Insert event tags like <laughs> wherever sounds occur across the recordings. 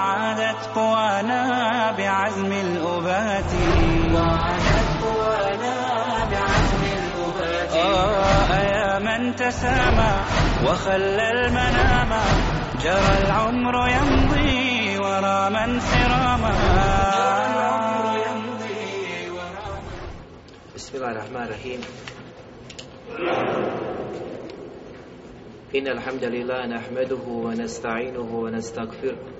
وعادت قوانا بعزم الأبات. وعادت قوانا بعزم الأبات. آه يا من تسامى وخلى المنام. جرى العمر يمضي ورا من سراما جرى العمر يمضي ورا بسم الله الرحمن الرحيم. إن الحمد لله نحمده ونستعينه ونستغفره.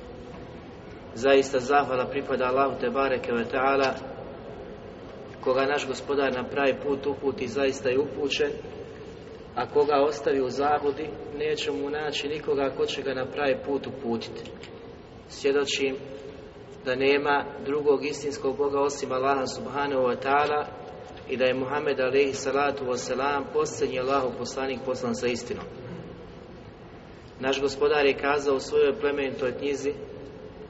Zaista zahvala pripada Allahu te bareke ve ta'ala koga naš gospodar na pravi put uputi zaista je upućen a koga ostavi u zabludi neće mu naći nikoga ko će ga na pravi put uputiti svjedočim da nema drugog istinskog Boga osim Allaha subhanahu wa ta'ala i da je Muhammed alaihi salatu wasalam posljednji Allahu poslanik poslan sa istinom. Naš gospodar je kazao u svojoj plemenitoj knjizi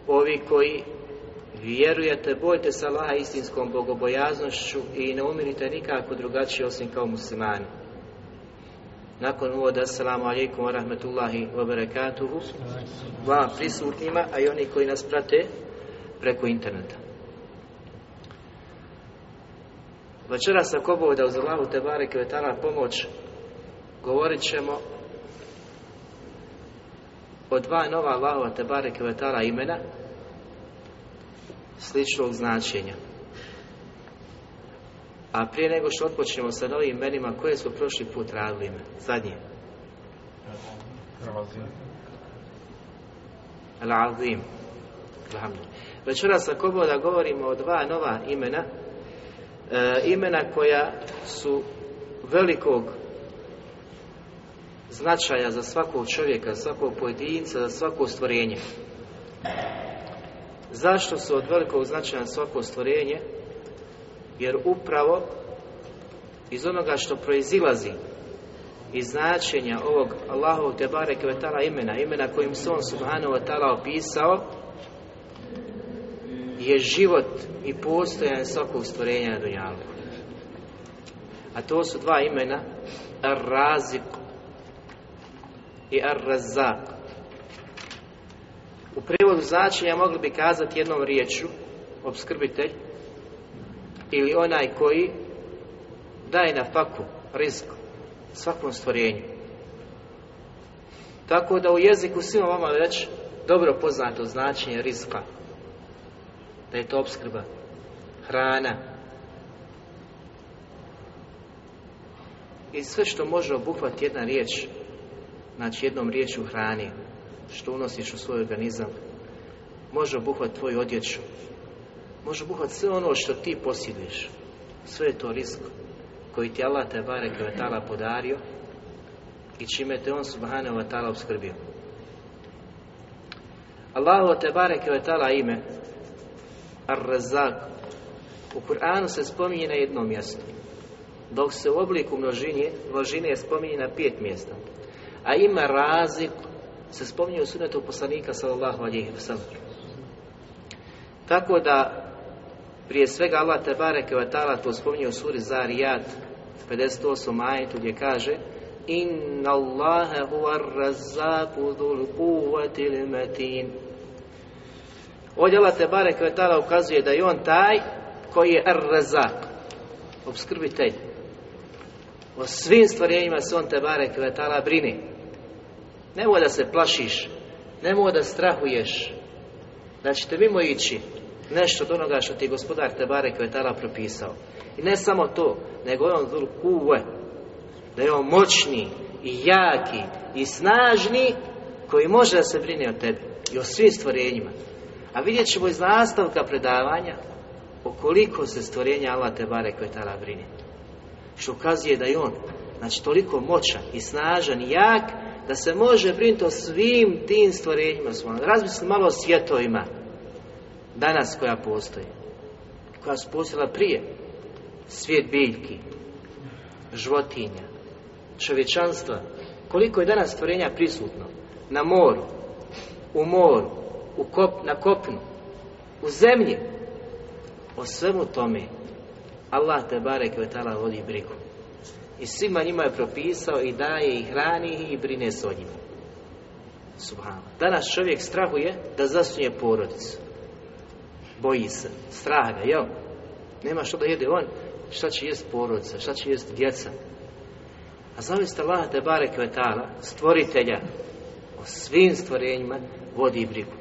Ovi koji vjerujete, bojte se Allaha istinskom bogobojaznošću i ne umirite nikako drugačije osim kao muslimani. Nakon uvoda, assalamu alaikum wa rahmetullahi wa barakatuhu, vam prisutnima, a i oni koji nas prate preko interneta. Večeras ako Bog da uz Allahu te bareke pomoć govorit ćemo o dva nova Allahova te bareke ve ta'ala imena sličnog značenja. A prije nego što otpočnemo sa novim imenima, koje smo prošli put radili ime? Zadnje. Al-Azim. Večeras ako da govorimo o dva nova imena, e, imena koja su velikog značaja za svakog čovjeka, svakog pojedinca, za svako stvorenje. Zašto su od velikog značaja svako stvorenje? Jer upravo iz onoga što proizilazi iz značenja ovog Allahovog Tebare Kvetala imena, imena kojim se on Subhanahu wa opisao, je život i postojanje svakog stvorenja na Dunjalku. A to su dva imena Ar-Razik i Ar-Razak. U prijevodu značenja mogli bi kazati jednom riječu obskrbitelj ili onaj koji daje na faku rizik svakom stvorenju. Tako da u jeziku svima vama već dobro poznato značenje rizka da je to obskrba, hrana i sve što može obuhvati jedna riječ, znači jednom riječu hrani, što unosiš u svoj organizam, može obuhvati tvoju odjeću, može obuhvati sve ono što ti posjeduješ, sve je to rizik koji ti Allah te barek podario i čime te on subhanahu wa ta'ala obskrbio. Allahu te barek ve ta'ala ime Ar-Razak u Kur'anu se spominje na jednom mjestu dok se u obliku množine, množine spominje na pet mjesta a ime Razik se spominje u sunetu poslanika sallallahu alaihi wa tako da prije svega Allah te bareke ve ta'ala to spominje u suri Zariyat 58 ajetu gdje kaže Inna Allahe huwa razzaku dhul quwati matin Ovdje Allah te ve ta'ala ukazuje da je on taj koji je ar-razak obskrbitelj. O svim stvorenjima se on te ve ta'ala brini nemoj da se plašiš nemoj da strahuješ da ćete mimo ići nešto od onoga što ti je gospodar Tebare Kvetala propisao. I ne samo to, nego on zul kuve, da je on moćni i jaki i snažni koji može da se brine o tebi i o svim stvorenjima. A vidjet ćemo iz nastavka predavanja o koliko se stvorenja Allah Tebare Kvetala brine. Što ukazuje da je on, znači toliko moćan i snažan i jak, da se može brinuti o svim tim stvorenjima. Razmisli malo o svjetovima danas koja postoji, koja su postojala prije. Svijet biljki, životinja, čovječanstva. Koliko je danas stvorenja prisutno? Na moru, u moru, u kop, na kopnu, u zemlji. O svemu tome Allah te barek vetala vodi brigu. I svima njima je propisao i daje i hrani i brine se o njima. Subhano. Danas čovjek strahuje da zasnuje porodicu. Boji se. Strah ga, jel? Nema što da jede on. Šta će jest porodica? Šta će jest djeca? A zamislite Allah te barek vetala, stvoritelja o svim stvorenjima vodi brigu.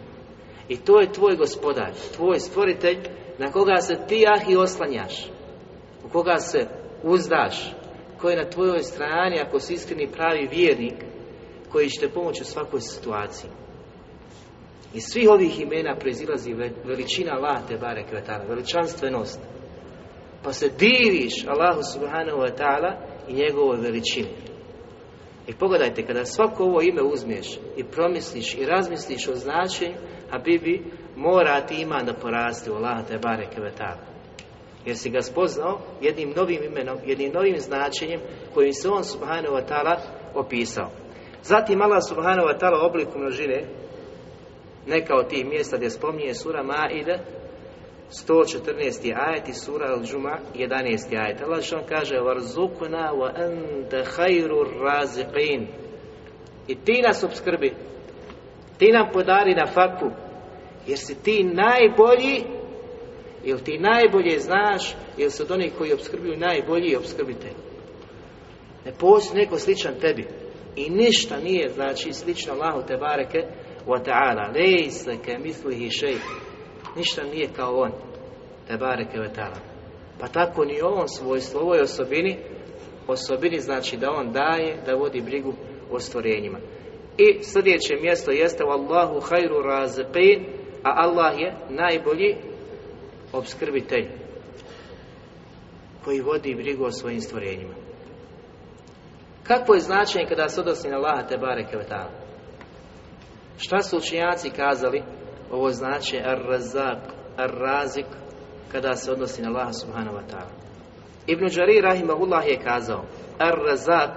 I to je tvoj gospodar, tvoj stvoritelj na koga se ti ahi oslanjaš, u koga se uzdaš, koji je na tvojoj strani ako si iskreni pravi vjernik koji će te pomoći u svakoj situaciji. Iz svih ovih imena proizilazi veličina Allah te bare kvetala, veličanstvenost. Pa se diviš Allahu subhanahu wa ta'ala i njegovoj veličini. I pogledajte, kada svako ovo ime uzmeš i promisliš i razmisliš o značenju, a bibi mora ti iman da poraste u Allah te bare kvetala. Jer si ga spoznao jednim novim imenom, jednim novim značenjem kojim se on subhanahu wa ta'ala opisao. Zatim Allah subhanahu wa ta'ala obliku množine neka od tih mjesta gdje spominje sura Maide 114. ajet i sura Al-Džuma 11. ajet. Allah što kaže Varzukuna wa anta khayru raziqin I ti nas obskrbi ti nam podari na faku jer si ti najbolji ili ti najbolje znaš ili su od onih koji obskrbljuju najbolji obskrbitelj? Ne postoji neko sličan tebi. I ništa nije znači slično Allahu te bareke wa ta'ala. Lejse ke šej ništa nije kao on te bareke wa ta'ala. Pa tako ni ovom svojstvu ovoj osobini osobini znači da on daje da vodi brigu o stvorenjima. I sljedeće mjesto jeste Allahu hajru raziqin a Allah je najbolji obskrbitelj koji vodi brigu o svojim stvorenjima. Kakvo je značenje kada se odnosi na Allaha te bareke Šta su učenjaci kazali ovo značenje ar-razak, ar-razik kada se odnosi na Allaha subhanahu wa ta'ala? Ibn Đarir rahimahullah je kazao ar-razak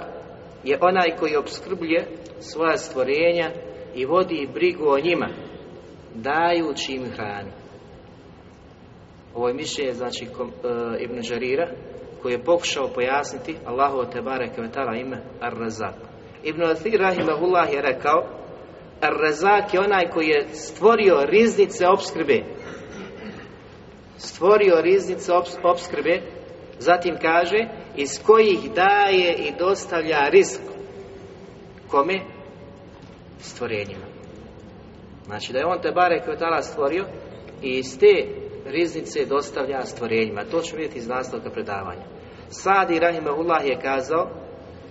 je onaj koji obskrbljuje svoja stvorenja i vodi brigu o njima dajući im hrani. Ovo je mišljenje, znači, kom, e, Ibn Đarira, koji je pokušao pojasniti Allahu te bareke ime Ar-Razak. Ibn Athir rahimahullah je rekao Ar-Razak je onaj koji je stvorio riznice opskrbe. Stvorio riznice opskrbe, zatim kaže iz kojih daje i dostavlja rizik. Kome? Stvorenjima. Znači da je on te bareke ve taala stvorio i iz te riznice dostavlja stvorenjima. To ćemo vidjeti iz nastavka predavanja. Sadi Rahimahullah je kazao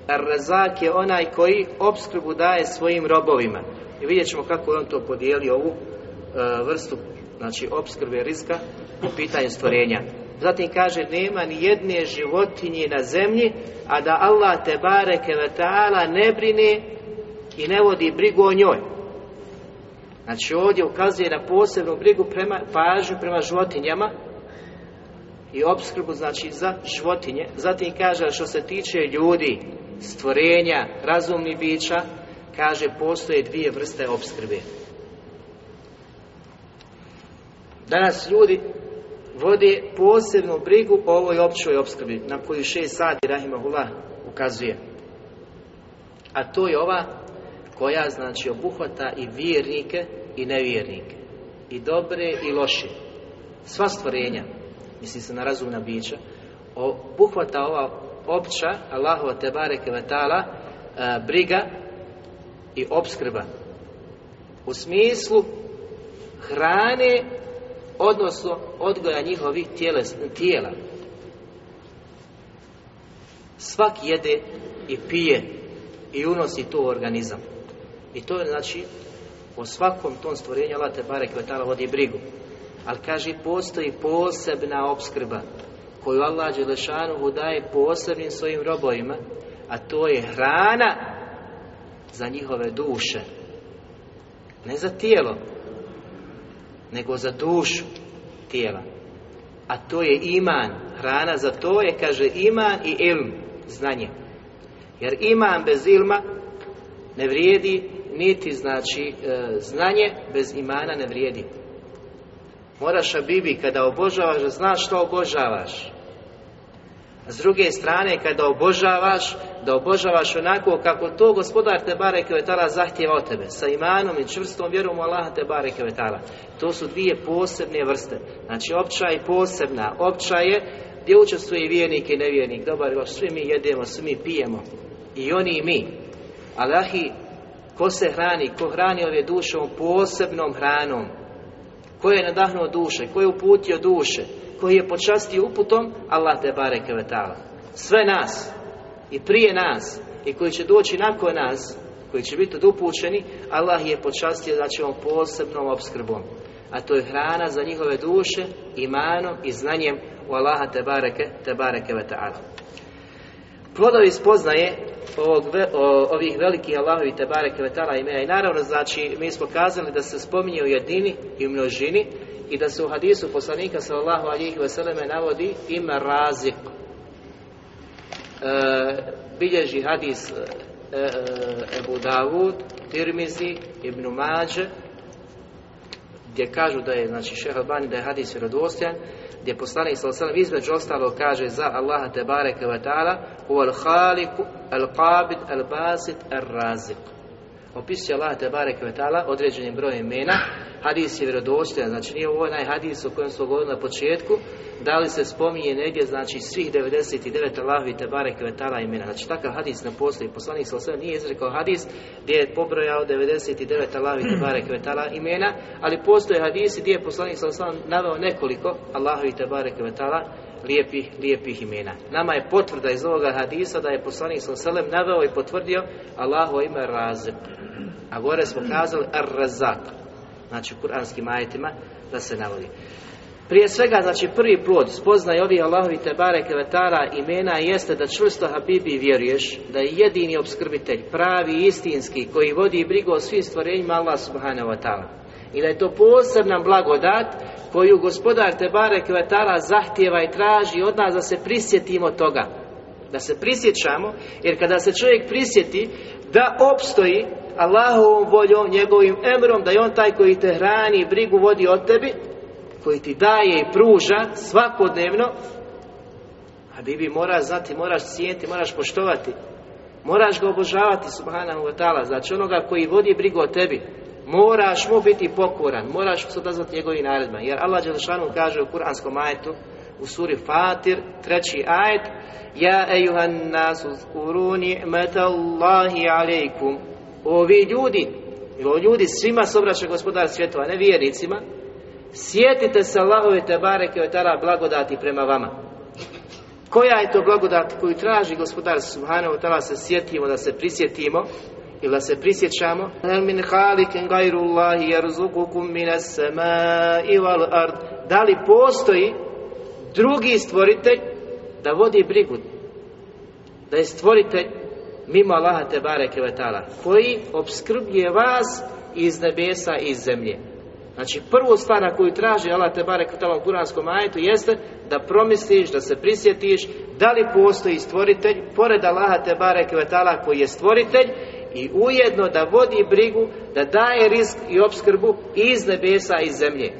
Ar-Razak je onaj koji opskrbu daje svojim robovima. I vidjet ćemo kako on to podijelio ovu e, vrstu znači opskrbe rizka u pitanju stvorenja. Zatim kaže nema ni jedne životinje na zemlji, a da Allah te bareke ne brine i ne vodi brigu o njoj. Znači ovdje ukazuje na posebnu brigu prema pažnju prema životinjama i opskrbu znači za životinje. Zatim kaže što se tiče ljudi, stvorenja, razumnih bića, kaže postoje dvije vrste opskrbe. Danas ljudi vode posebnu brigu o ovoj općoj opskrbi na koju šest sati Rahimahullah ukazuje. A to je ova koja znači obuhvata i vjernike i nevjernike i dobre i loše sva stvorenja misli se na razumna bića obuhvata ova opća Allahova te bareke vetala briga i obskrba u smislu hrane, odnosno odgoja njihovih tijela. Svaki jede i pije i unosi to u organizam. I to je znači o svakom tom stvorenju Allah te barek vodi brigu. Ali kaže postoji posebna opskrba koju Allah Đelešanuhu daje posebnim svojim robovima, a to je hrana za njihove duše. Ne za tijelo, nego za dušu tijela. A to je iman. Hrana za to je, kaže, iman i ilm, znanje. Jer iman bez ilma ne vrijedi, niti znači e, znanje bez imana ne vrijedi. Moraš, Bibi, kada obožavaš, da znaš što obožavaš. A s druge strane, kada obožavaš, da obožavaš onako kako to gospodar te bare kevetala zahtjeva od tebe, sa imanom i čvrstom vjerom u Allaha te bare kevetala. To su dvije posebne vrste. Znači, opća i posebna. Opća je gdje učestvuje i vjernik i nevjernik. Dobar, svi mi jedemo, svi mi pijemo. I oni i mi. Ali, ko se hrani, ko hrani ove dušom posebnom hranom, ko je nadahnuo duše, ko je uputio duše, koji je počastio uputom, Allah te bareke vetala. Sve nas i prije nas i koji će doći nakon nas, koji će biti odupućeni, Allah je počastio će on posebnom obskrbom. A to je hrana za njihove duše, imanom i znanjem u Allaha te bareke, te bareke vetala. Plodovi spoznaje ovog, ovih velikih Allahovi te bareke vetala imena i naravno znači mi smo kazali da se spominje u jedini i u množini i da se u hadisu poslanika sallallahu alihi vseleme navodi ime razik. E, bilježi hadis e, e, Ebu Davud, Tirmizi, Ibn Mađe, gdje kažu da je, znači šeha Albani, da je hadis vjerodostojan, gdje poslanik sallallahu između ostalo kaže za Allaha te bareke ve taala huwal khaliq al qabid al basit al razik opisuje Allah te bareke ve taala određenim brojem imena. Hadis je vjerodostojan znači nije ovo onaj hadis o kojem smo govorili na početku. Da li se spominje negdje znači svih 99 Allahovi te bareke ve taala imena? Znači takav hadis ne postoji poslanik sallallahu nije izrekao hadis gdje je pobrojao 99 Allahovi te bareke ve taala imena ali postoje hadisi gdje je poslanik sallallahu naveo nekoliko Allahovi te bareke ve taala lijepih, lijepih imena. Nama je potvrda iz ovoga hadisa da je poslanik sallallahu naveo i potvrdio Allahu ime Razak. A gore smo kazali Ar-Razak. Znači u kuranskim ajetima da se navodi. Prije svega, znači prvi plod spoznaj ovih Allahovi Tebare Kevetara imena jeste da čvrsto Habibi vjeruješ da je jedini obskrbitelj, pravi, istinski, koji vodi brigu o svim stvorenjima Allah subhanahu wa ta'ala. I da je to posebna blagodat koju gospodar Tebare Kevetara zahtjeva i traži od nas da se prisjetimo toga. Da se prisjećamo, jer kada se čovjek prisjeti da opstoji Allahovom voljom, njegovim emrom, da je on taj koji te hrani i brigu vodi od tebi, koji ti daje i pruža svakodnevno, a bi moraš znati, moraš cijeniti, moraš poštovati. Moraš ga obožavati, subhanahu wa ta'ala, znači onoga koji vodi brigu o tebi. Moraš mu biti pokoran, moraš se odazvati njegovim naredbama. Jer Allah Đelešanu kaže u kuranskom ajetu, u suri Fatir, treći ajet, Ja ejuhan nasu zkuru ni'metallahi alejkum. Ovi ljudi, ili ljudi svima se obraća gospodar svjetova, ne vjernicima, Sjetite se Allahove te bareke od tara blagodati prema vama. Koja je to blagodat koju traži gospodar Subhanahu ta'ala se sjetimo, da se prisjetimo ili da se prisjećamo? min halikin gajrullahi jarzukukum minas samai wal ard. Da li postoji drugi stvoritelj da vodi brigu? Da je stvoritelj mimo Allaha te bareke koji obskrbljuje vas iz nebesa i iz zemlje. Znači prvu stvar na koju traži Allah te barek u kuranskom ajetu jeste da promisliš, da se prisjetiš da li postoji stvoritelj pored Allaha te barek koji je stvoritelj i ujedno da vodi brigu, da daje risk i opskrbu iz nebesa i zemlje.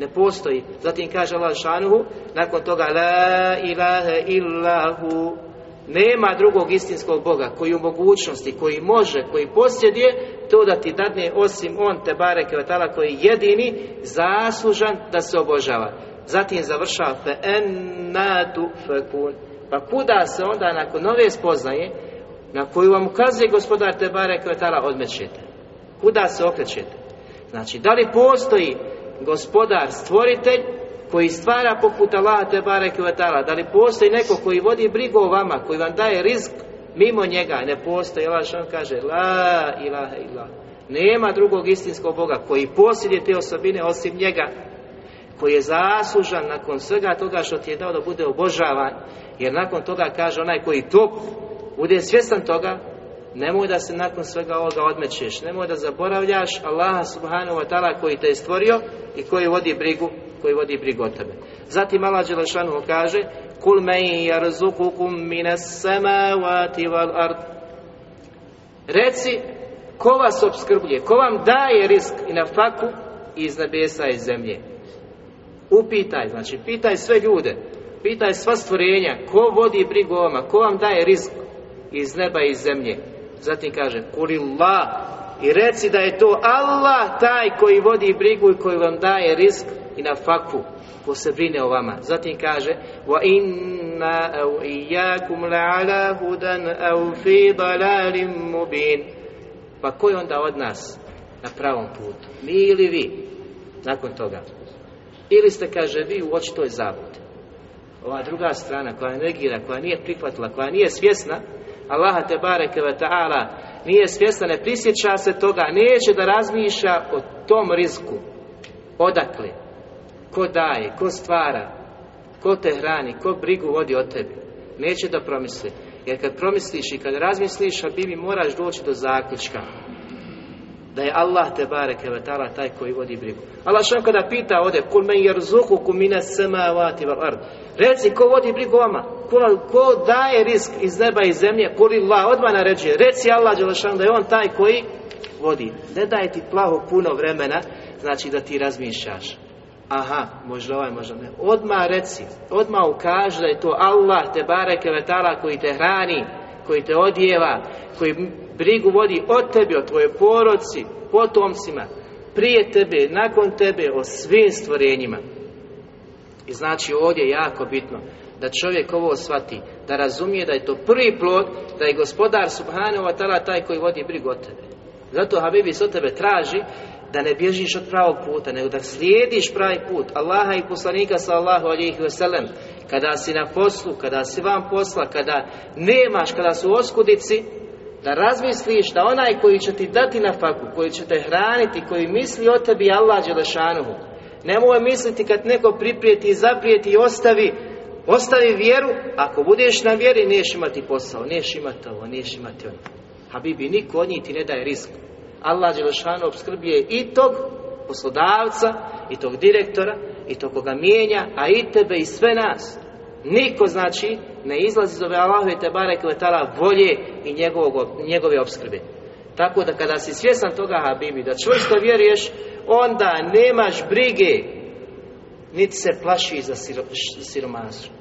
Ne postoji. Zatim kaže Allah šanuhu, nakon toga La ilaha illahu nema drugog istinskog Boga koji u mogućnosti, koji može, koji posjeduje to da ti dadne osim on te bareke vatala koji je jedini zaslužan da se obožava. Zatim završava fe ennatu fekun. Pa kuda se onda nakon nove spoznaje na koju vam ukazuje gospodar te bareke vatala odmećete? Kuda se okrećete? Znači, da li postoji gospodar, stvoritelj, koji stvara poput Allaha te bareke Da li postoji neko koji vodi brigu o vama, koji vam daje rizk mimo njega? Ne postoji. Allah što kaže La ilaha illa. Nema drugog istinskog Boga koji posjeduje te osobine osim njega koji je zaslužan nakon svega toga što ti je dao da bude obožavan jer nakon toga kaže onaj koji to bude svjestan toga nemoj da se nakon svega ovoga odmećeš. Nemoj da zaboravljaš Allaha subhanahu wa ta'ala koji te je stvorio i koji vodi brigu koji vodi brigu o tebe. Zatim Allah Đelešanu kaže kul men jarzukukum minas samavati wal ard. Reci ko vas obskrbljuje ko vam daje risk i na faku iz nebesa i zemlje? Upitaj znači pitaj sve ljude pitaj sva stvorenja ko vodi brigu o vama ko vam daje rizik iz neba i iz zemlje. Zatim kaže kulillah i reci da je to Allah taj koji vodi brigu i koji vam daje rizik i na fakvu ko se brine o vama. Zatim kaže wa inna au iyakum la'ala hudan au fi dalalin mubin. Pa ko je onda od nas na pravom putu? Mi ili vi nakon toga? Ili ste kaže vi u očitoj zavodi? Ova druga strana koja negira, koja nije prihvatila, koja nije svjesna Allaha te bareke ve ta'ala nije svjesna, ne prisjeća se toga, neće da razmišlja o tom rizku. Odakle? Ko daje? Ko stvara? Ko te hrani? Ko brigu vodi o tebi? Neće da promisli. Jer kad promisliš i kad razmisliš, a bi moraš doći do zaključka da je Allah te bareke ve ta'ala taj koji vodi brigu. Allah što kada pita ovdje kul men yarzuqukum minas samawati wal ard. Reci ko vodi brigu vama? Ko, ko daje risk iz neba i zemlje? Allah odmah naređuje. Reci Allah dželešan da je on taj koji vodi. Ne daje ti plaho puno vremena, znači da ti razmišljaš. Aha, možda ovaj, možda ne. Odmah reci, odmah ukaži da je to Allah te bareke ve ta'ala koji te hrani, koji te odjeva, koji brigu vodi o tebi, o tvojoj poroci, potomcima, prije tebe, nakon tebe, o svim stvorenjima. I znači ovdje je jako bitno da čovjek ovo shvati, da razumije da je to prvi plod, da je gospodar subhanahu wa ta'ala taj koji vodi brigu o tebe. Zato Habibi od tebe traži da ne bježiš od pravog puta, nego da slijediš pravi put Allaha i poslanika sallahu alihi wasallam kada si na poslu, kada si vam posla, kada nemaš, kada su oskudici, da razmisliš da onaj koji će ti dati na faku, koji će te hraniti, koji misli o tebi Allah Đelešanuhu. Nemoj misliti kad neko priprijeti zaprijeti i ostavi, ostavi vjeru, ako budeš na vjeri neš imati posao, neš imati ovo, neš imati ono. Habibi, niko od njih ti ne daje rizik. Allah Đelešanu obskrbije i tog poslodavca, i tog direktora, i tog koga mijenja, a i tebe i sve nas. Niko znači ne izlazi iz ove Allahove te bareke volje i njegovog, njegove obskrbe. Tako da kada si svjesan toga Habibi, da čvrsto vjeruješ, onda nemaš brige, niti se plaši za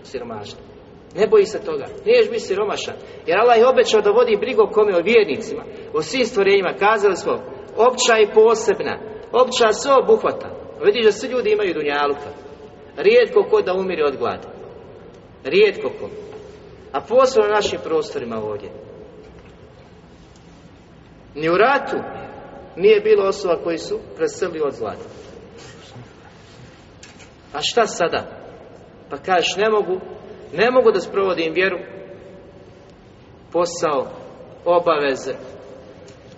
siromaštvo. Ne boji se toga. Niješ biti siromašan. Jer Allah je obećao da vodi brigu o kome, o vjernicima, o svim stvorenjima. Kazali smo, opća i posebna. Opća sve obuhvata. Vidiš da svi ljudi imaju dunjaluka. Rijetko ko da umiri od glada. Rijetko ko. A posebno na našim prostorima ovdje. Ni u ratu nije bilo osoba koji su preselili od zlata. A šta sada? Pa kažeš ne mogu, ne mogu da sprovodim vjeru, posao, obaveze,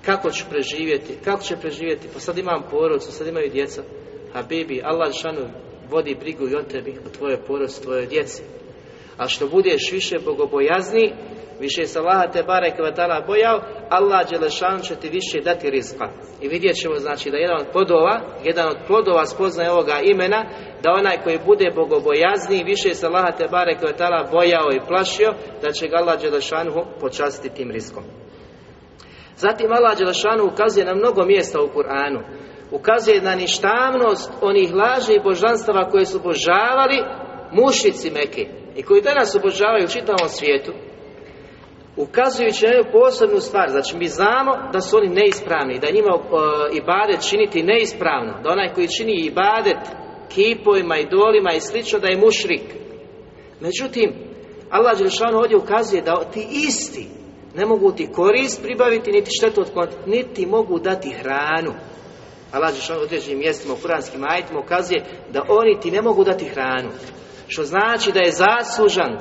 kako ću preživjeti, kako će preživjeti, pa sad imam porodcu, sad imaju djeca, a bibi, Allah šanu vodi brigu i o tebi, o tvojoj porodci, tvojoj djeci. A što budeš više bogobojazni, više se Allaha te bare kvatala bojao, Allah Đelešan će ti više dati rizka. I vidjet ćemo znači da jedan od plodova, jedan od plodova spoznaje ovoga imena, da onaj koji bude bogobojazni više se Allaha te bare kvatala bojao i plašio, da će ga Allah Đelešanu počastiti tim riskom. Zatim Allah Đelešanu ukazuje na mnogo mjesta u Kur'anu. Ukazuje na ništavnost onih lažnih božanstava koje su božavali mušici Meke i koji danas obožavaju u čitavom svijetu, ukazujući na jednu posebnu stvar, znači mi znamo da su oni neispravni, da njima uh, ibadet činiti neispravno, da onaj koji čini ibadet kipovima, idolima i slično, da je mušrik. Međutim, Allah Đelšanu ovdje ukazuje da ti isti ne mogu ti korist pribaviti, niti štetu otkloniti, niti mogu dati hranu. Allah u određenim mjestima u kuranskim ajitima ukazuje da oni ti ne mogu dati hranu. Što znači da je zaslužan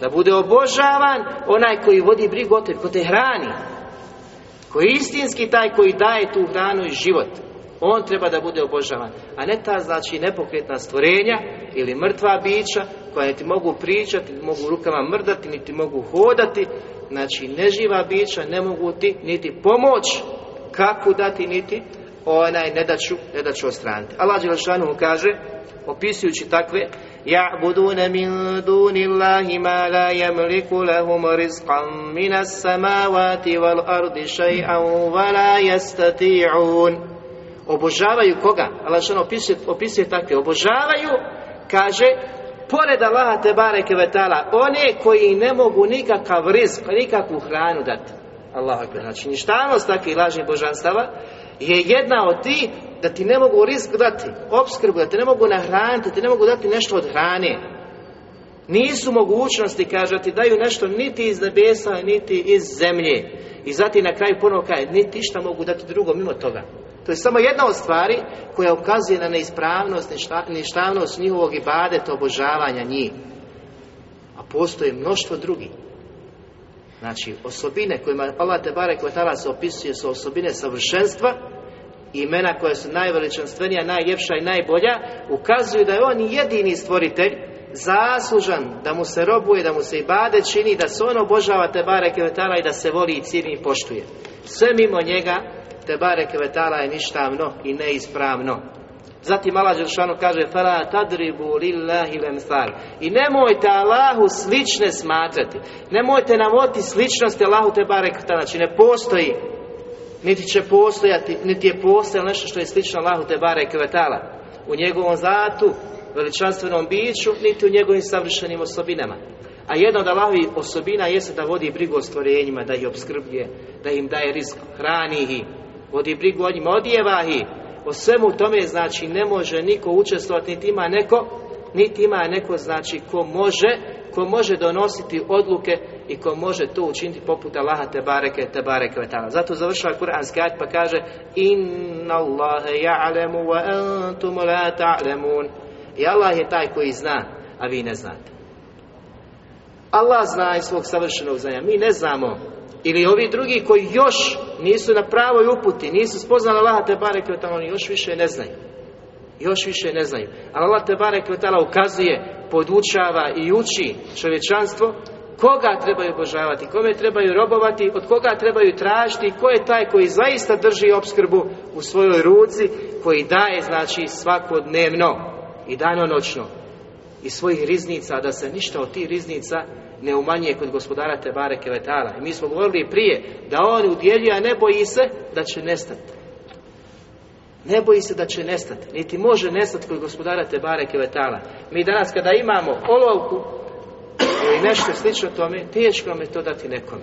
da bude obožavan onaj koji vodi brigu o tebi, ko te hrani. Koji je istinski taj koji daje tu hranu i život. On treba da bude obožavan. A ne ta znači nepokretna stvorenja ili mrtva bića koja niti mogu pričati, niti mogu rukama mrdati, niti mogu hodati. Znači neživa bića ne mogu ti niti pomoć kako dati niti onaj ne da ću, ne da ću ostraniti. Allah Đelešanu kaže, opisujući takve, يعبدون من دون الله ما لا يملك لهم رزقا من السماوات والأرض شيئا ولا يستطيعون Obožavaju koga? Allah što opisuje, opisuje takve. Obožavaju, kaže, pored Allaha te bareke vetala, one koji ne mogu nikakav rizk, nikakvu hranu dati. Allah Znači, ništavnost takvih lažnih božanstava je jedna od ti da ti ne mogu rizik dati, opskrbu, da te ne mogu nahraniti, da ti ne mogu dati nešto od hrane. Nisu mogućnosti, kaže, da ti daju nešto niti iz nebesa, niti iz zemlje. I zatim na kraju ponovo kaže, niti šta mogu dati drugo mimo toga. To je samo jedna od stvari koja ukazuje na neispravnost, ništavnost njihovog ibadeta, obožavanja njih. A postoje mnoštvo drugih. Znači, osobine kojima Allah te bare koja se opisuje su osobine savršenstva, imena koja su najveličanstvenija, najljepša i najbolja, ukazuju da je on jedini stvoritelj, zaslužan da mu se robuje, da mu se i bade čini, da se on obožava te bare kevetala i da se voli i cijeni i poštuje. Sve mimo njega te bare kevetala je ništavno i neispravno. Zatim Allah Đelšanu kaže Fala tadribu lillahi lemthal I nemojte Allahu slične smatrati. Nemojte navoditi sličnosti Allahu te barek Znači ne postoji Niti će postojati Niti je postojalo nešto što je slično Allahu te barek U njegovom zatu Veličanstvenom biću Niti u njegovim savršenim osobinama. A jedna od Allahovi osobina jeste da vodi brigu o stvorenjima, da ih obskrbljuje, da im daje risk, hrani ih, vodi brigu o njima, odjeva ih, o svemu tome znači ne može niko učestvovati niti ima neko niti ima neko znači ko može ko može donositi odluke i ko može to učiniti poput Allaha te bareke te bareke Zato završava kuranski ajet pa kaže inna Allahe ja'lemu wa antum la ta'lemun. I Allah je taj koji zna, a vi ne znate. Allah zna iz svog savršenog znanja. Mi ne znamo ili ovi drugi koji još nisu na pravoj uputi, nisu spoznali Allaha te oni još više ne znaju. Još više ne znaju. Ali Allah te ukazuje, podučava i uči čovječanstvo koga trebaju obožavati, kome trebaju robovati, od koga trebaju tražiti, ko je taj koji zaista drži opskrbu u svojoj ruci, koji daje znači svakodnevno i danonoćno iz svojih riznica, da se ništa od tih riznica ne umanjuje kod gospodara Tebare Kevetala. I mi smo govorili prije da on udjeljuje, a ne boji se da će nestati. Ne boji se da će nestati, niti može nestati kod gospodara Tebare Kevetala. Mi danas kada imamo olovku ili nešto slično tome, teško nam je to dati nekome.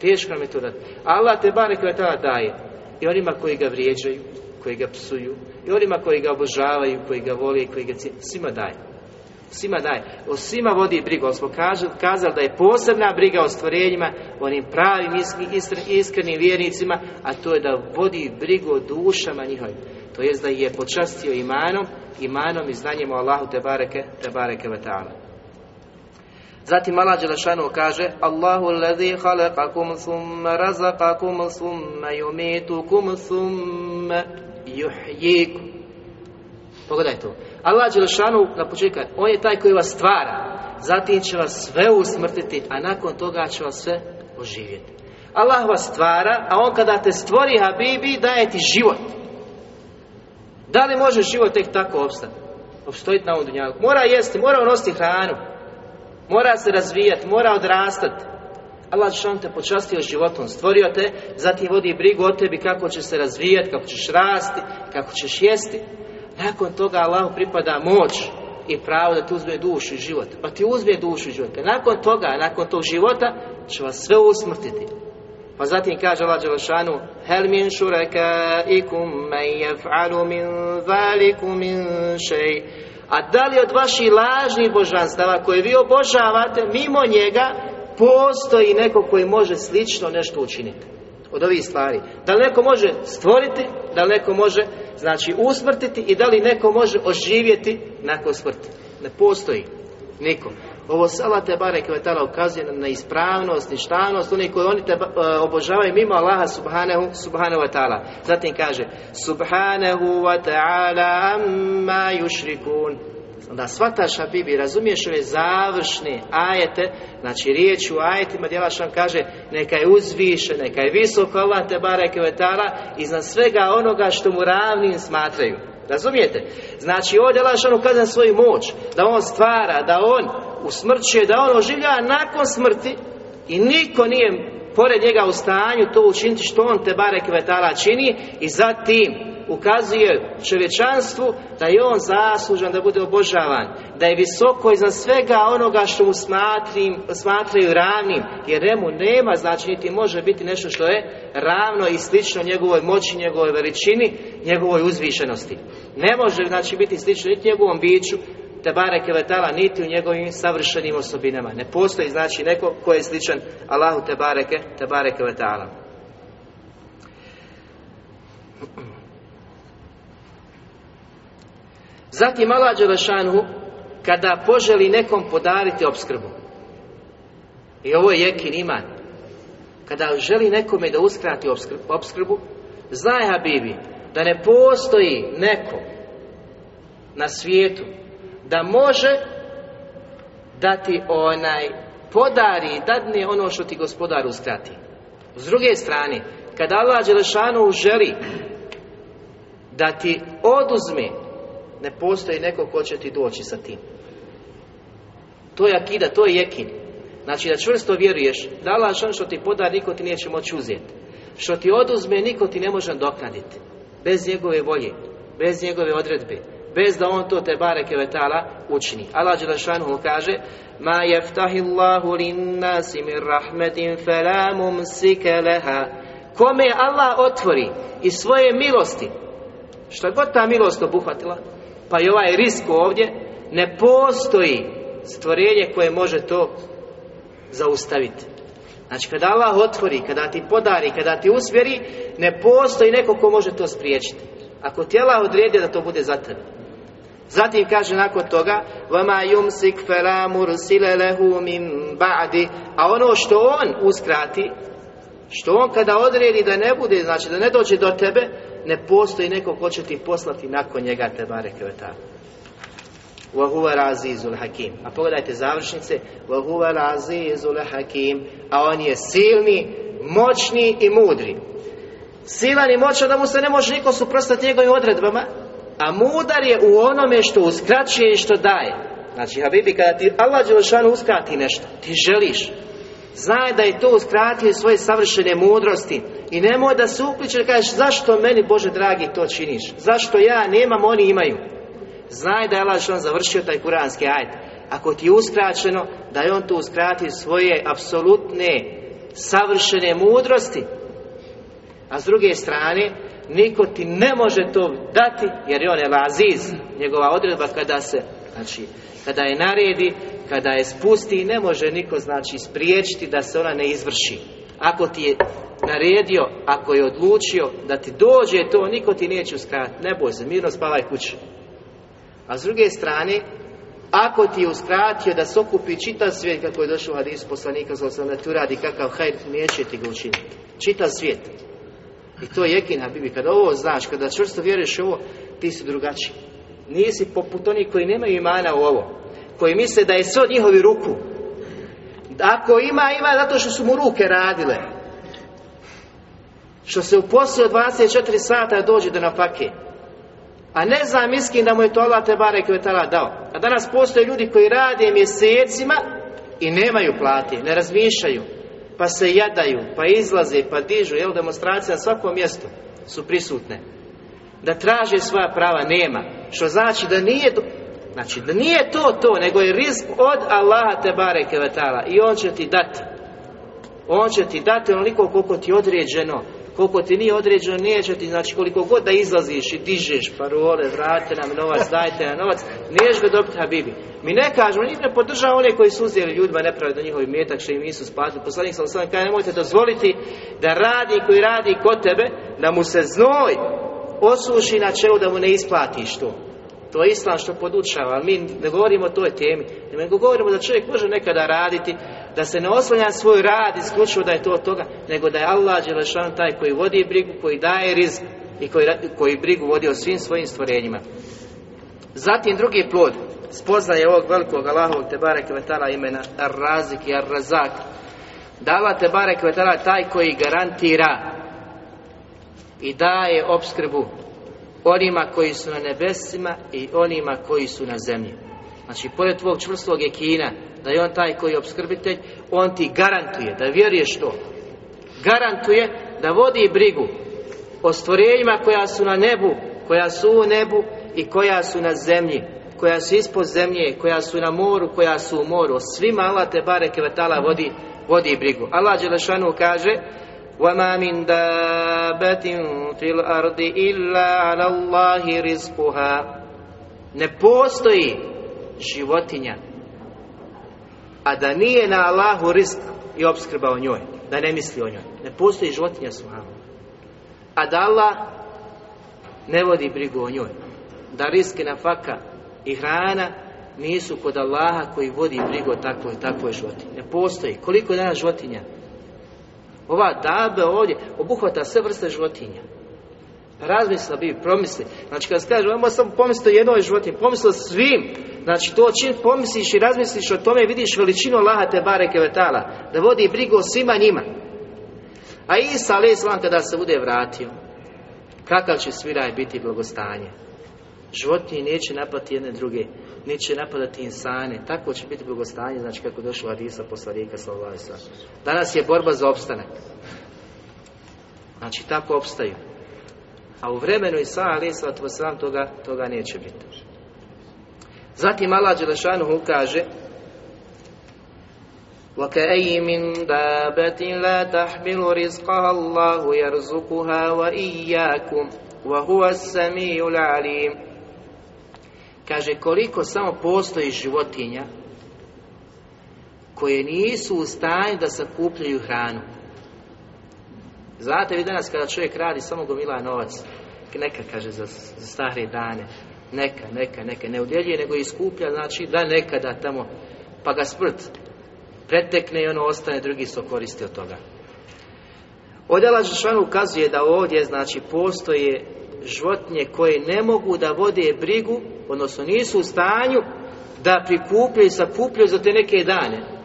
Teško nam je to dati. Allah Tebare Kevetala daje i onima koji ga vrijeđaju, koji ga psuju, i onima koji ga obožavaju, koji ga vole i koji ga svima daje. Svima daje. O svima vodi brigu. Ali smo kazali da je posebna briga o stvorenjima, onim pravim iskrenim vjernicima, a to je da vodi brigu o dušama njihovim. To jest da je počastio imanom, imanom i znanjem o Allahu te bareke, te bareke ta'ala. Zatim Allah Đelešanu kaže Allahu alladhi khalaqakum thumma razaqakum thumma yumitukum thumma yuhyikum Pogledaj to. Allah Đelešanu na početku, On je taj koji vas stvara, zatim će vas sve usmrtiti, a nakon toga će vas sve oživjeti. Allah vas stvara, a On kada te stvori Habibi, daje ti život. Da li može život tek tako opstati? Opstojiti na ovom Mora jesti, mora unositi hranu. Mora se razvijati, mora odrastati. Allah što te počastio životom, stvorio te, zatim vodi brigu o tebi kako će se razvijati, kako ćeš rasti, kako ćeš jesti. Nakon toga Allahu pripada moć i pravo da ti uzme dušu i život. Pa ti uzme dušu i život. Nakon toga, nakon tog života, će vas sve usmrtiti. Pa zatim kaže Allah Đelešanu Hel min ikum man jef'alu min zaliku min šej A da li od vaših lažnih božanstava koje vi obožavate, mimo njega, postoji neko koji može slično nešto učiniti? Od ovih stvari. Da li neko može stvoriti, da li neko može znači usmrtiti i da li neko može oživjeti nakon smrti. Ne postoji niko. Ovo sala te bare kvetala ukazuje na ispravnost, ništavnost, oni koji oni te e, obožavaju mimo Allaha subhanahu, subhanahu wa ta'ala. Zatim kaže Subhanahu wa ta'ala amma yushrikun onda shvataš Habibi, razumiješ ove završne ajete, znači riječ u ajetima Djelašan kaže neka je uzviše, neka je visoko Allah te bareke vetala iznad svega onoga što mu ravnim smatraju. Razumijete? Znači ovdje Djelašan ukazan svoju moć, da on stvara, da on usmrćuje, da on oživljava nakon smrti i niko nije pored njega u stanju to učiniti što on te bareke vetala čini i zatim ukazuje čovječanstvu da je on zaslužan da bude obožavan, da je visoko iznad svega onoga što mu smatrim, smatraju ravnim, jer njemu nema, znači niti može biti nešto što je ravno i slično njegovoj moći, njegovoj veličini, njegovoj uzvišenosti. Ne može znači biti slično niti njegovom biću, te bareke letala niti u njegovim savršenim osobinama. Ne postoji znači neko ko je sličan Allahu te bareke, te bareke letala. Zatim Allah Đelešanhu kada poželi nekom podariti obskrbu i ovo je jekin iman kada želi nekome da uskrati obskrbu znaj Habibi da ne postoji neko na svijetu da može dati onaj podari dadne ono što ti gospodar uskrati s druge strane kada Allah Đelešanu želi da ti oduzme ne postoji neko ko će ti doći sa tim. To je akida, to je jekin. Znači da čvrsto vjeruješ da Allah što ti poda, niko ti neće moći uzeti. Što ti oduzme, niko ti ne može dokladiti. Bez njegove volje, bez njegove odredbe, bez da on to te bareke vetala učini. Allah Đelešanu kaže Ma jeftahillahu linnasi min rahmetin felamum leha Kome Allah otvori i svoje milosti što god ta milost obuhvatila pa i ovaj risk ovdje, ne postoji stvorenje koje može to zaustaviti. Znači, kada Allah otvori, kada ti podari, kada ti usmjeri, ne postoji neko ko može to spriječiti. Ako ti Allah odredi da to bude za tebe. Zatim kaže nakon toga Vama yumsik min ba'di A ono što on uskrati Što on kada odredi da ne bude Znači da ne dođe do tebe ne postoji neko ko će ti poslati nakon njega te bare kveta. Wa razizul hakim. A pogledajte završnice. Wa huwa razizul hakim. A on je silni, moćni i mudri. Silan i moćan da mu se ne može niko suprostati njegovim odredbama. A mudar je u onome što uskraćuje i što daje. Znači, Habibi, kada ti Allah Đelešanu uskrati nešto, ti želiš, Znaj da je to uskratio svoje savršene mudrosti i nemoj da se upliče kažeš zašto meni Bože dragi to činiš? Zašto ja nemam, oni imaju? Znaj da je Allah on završio taj kuranski ajd. Ako ti je uskraćeno, da je on to uskratio svoje apsolutne savršene mudrosti. A s druge strane, niko ti ne može to dati, jer je on je laziz. Njegova odredba kada se, znači, kada je naredi, kada je spusti, ne može niko znači spriječiti da se ona ne izvrši. Ako ti je naredio, ako je odlučio da ti dođe to, niko ti neće uskratiti. Ne boj se, mirno spavaj kući. A s druge strane, ako ti je uskratio da se okupi čitav svijet, kako je došao hadis poslanika za osam, da ti uradi kakav hajr, neće ti ga učiniti. Čitav svijet. I to je jekin, Habibi. Kada ovo znaš, kada čvrsto vjeruješ ovo, ti si drugačiji. Nisi poput onih koji nemaju imana u ovo koji misle da je sve od njihovi ruku. Ako ima, ima zato što su mu ruke radile. Što se uposlio 24 sata dođe do napake. A ne znam miskin da mu je to Allah te bare je tala dao. A danas postoje ljudi koji rade mjesecima i nemaju plati, ne razmišljaju. Pa se jadaju, pa izlaze, pa dižu, jel demonstracija na svakom mjestu su prisutne. Da traže svoja prava nema. Što znači da nije Znači, da nije to to, nego je rizk od Allaha te bareke i on će ti dati. On će ti dati onoliko koliko ti je određeno koliko ti nije određeno, neće ti, znači koliko god da izlaziš i dižeš parole, vratite nam novac, dajte nam novac, niješ ga dobiti Habibi. Mi ne kažemo, njih ne podržava one koji su uzeli ljudima nepravedno njihovi metak što im nisu spasili. Poslanik sam sam kaže, nemojte dozvoliti da radi koji radi kod tebe, da mu se znoj osuši na čelu da mu ne isplatiš to. To je islam što podučava, ali mi ne govorimo o toj temi. Nego govorimo da čovjek može nekada raditi, da se ne oslanja svoj rad isključivo da je to od toga, nego da je Allah Đelešan taj koji vodi brigu, koji daje rizik i koji, koji brigu vodi o svim svojim stvorenjima. Zatim drugi plod, spoznaje ovog velikog Allahovog Tebare Kvetala imena Ar-Razik i Ar-Razak. Da Allah Tebare Kvetala taj koji garantira i daje obskrbu onima koji su na nebesima i onima koji su na zemlji. Znači, pored tvog čvrstog kina da je on taj koji je obskrbitelj, on ti garantuje, da vjeruješ to. Garantuje da vodi brigu o stvorenjima koja su na nebu, koja su u nebu i koja su na zemlji, koja su ispod zemlje, koja su na moru, koja su u moru. Svima Allah te bareke vodi, vodi brigu. Allah Đelešanu kaže وَمَا مِن دَابَةٍ فِي الْأَرْضِ إِلَّا عَلَى اللَّهِ رِزْقُهَا Ne postoji životinja a da nije na Allahu risk i obskrba o njoj, da ne misli o njoj. Ne postoji životinja subhanu. A da Allah ne vodi brigu o njoj. Da riske na faka i hrana nisu kod Allaha koji vodi brigu o takvoj, takvoj životinji. Ne postoji. Koliko je danas životinja? Ova dabe ovdje obuhvata sve vrste životinja. Razmisla bi, promisli. Znači kad kaže, ajmo samo pomisliti o jednoj životinji, pomisli svim. Znači to čim pomisliš i razmisliš o tome, vidiš veličinu Allaha te bareke vetala, da vodi brigu o svima njima. A Isa alaih kada se bude vratio, kakav će sviraj biti blagostanje? Životinje neće napati jedne druge, neće napadati insane, tako će biti blagostanje, znači kako došlo Adisa poslanika sallallahu Danas je borba za opstanak. Znači tako opstaju. A u vremenu Isa alaih sallatu toga, toga neće biti. Zatim Allah Đelešanuhu kaže وكأي من دابة لا تحمل رزقها الله يرزقها وإياكم وهو السميع العليم Kaže koliko samo postoji životinja koje nisu u stanju da sakupljaju hranu. Znate vi danas kada čovjek radi samo gomila novac, neka kaže za, za stare dane, neka, neka, neka, ne udjeljuje nego iskuplja, znači da nekada tamo, pa ga smrt pretekne i ono ostane, drugi su koristi od toga. Ovdje Allah ukazuje da ovdje, znači, postoje životinje koje ne mogu da vode brigu, odnosno nisu u stanju da prikupljaju i sakupljaju za te neke dane,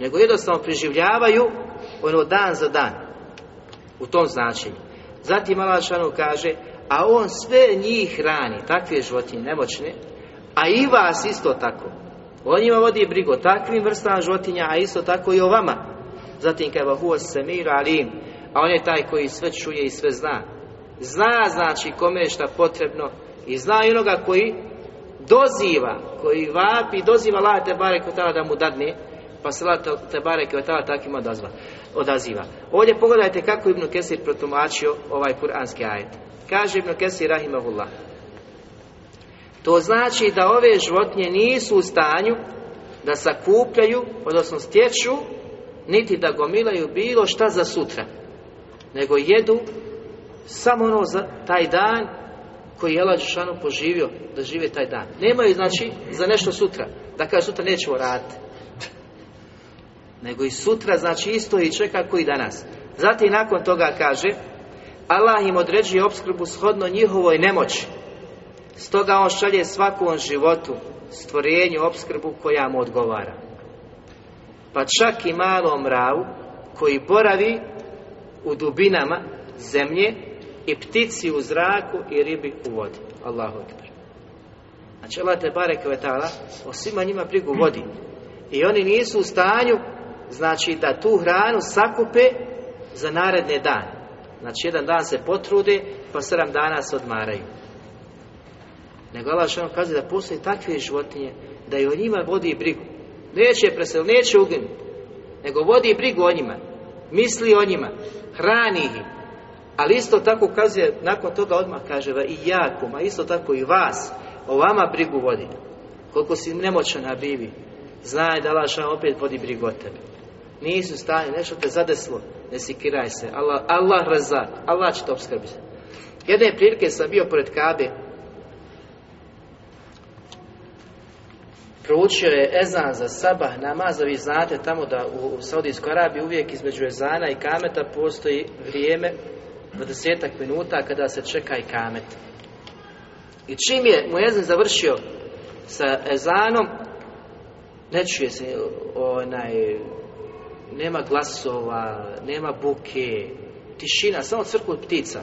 nego jednostavno preživljavaju ono dan za dan, u tom značenju. Zatim Allah kaže, a on sve njih hrani, takve životinje nemoćne, a i vas isto tako. On njima vodi brigu o takvim vrstama životinja, a isto tako i o vama. Zatim kada huwa semir alim, a on je taj koji sve čuje i sve zna. Zna znači kome je šta potrebno i zna i onoga koji doziva, koji vapi, doziva la te bare da mu dadne, pa se la te bare kotala takvim odaziva. Ovdje pogledajte kako Ibn Kesir protumačio ovaj kuranski ajet. Kaže Ibn Kesir Rahimahullah. To znači da ove životinje nisu u stanju da sakupljaju, odnosno stječu, niti da gomilaju bilo šta za sutra. Nego jedu samo ono za taj dan koji je Elađušanu poživio da žive taj dan. Nemaju znači za nešto sutra. Da kaže sutra nećemo raditi. <laughs> Nego i sutra znači isto i čeka koji danas. Zatim nakon toga kaže Allah im određuje opskrbu shodno njihovoj nemoći. Stoga on šalje svakom životu stvorenju opskrbu koja mu odgovara. Pa čak i malom mravu koji boravi u dubinama zemlje i ptici u zraku i ribi u vodi. Allahu akbar. Znači Allah te barek o svima njima brigu vodi. I oni nisu u stanju znači da tu hranu sakupe za naredne dane. Znači jedan dan se potrude, pa sedam dana se odmaraju. Nego Allah što kaže da postoje takve životinje, da i o njima vodi brigu. Neće presel, neće uginuti, nego vodi brigu o njima, misli o njima, hrani ih. Ali isto tako ukazuje, nakon toga odmah kaže i jakom, a isto tako i vas, o vama brigu vodi. Koliko si nemoćan na bivi, znaj da Allah opet vodi brigu o tebi. Nisu stanje, nešto te zadeslo, ne sikiraj se. Allah, Allah razak, Allah će te obskrbiti. Jedne prilike sam bio pored Kabe, proučio je ezan za sabah namaz, vi znate tamo da u, Saudijskoj Arabiji uvijek između ezana i kameta postoji vrijeme desetak minuta kada se čeka i kamet. I čim je mu ezan završio sa ezanom, ne čuje se onaj, nema glasova, nema buke, tišina, samo crkvu ptica.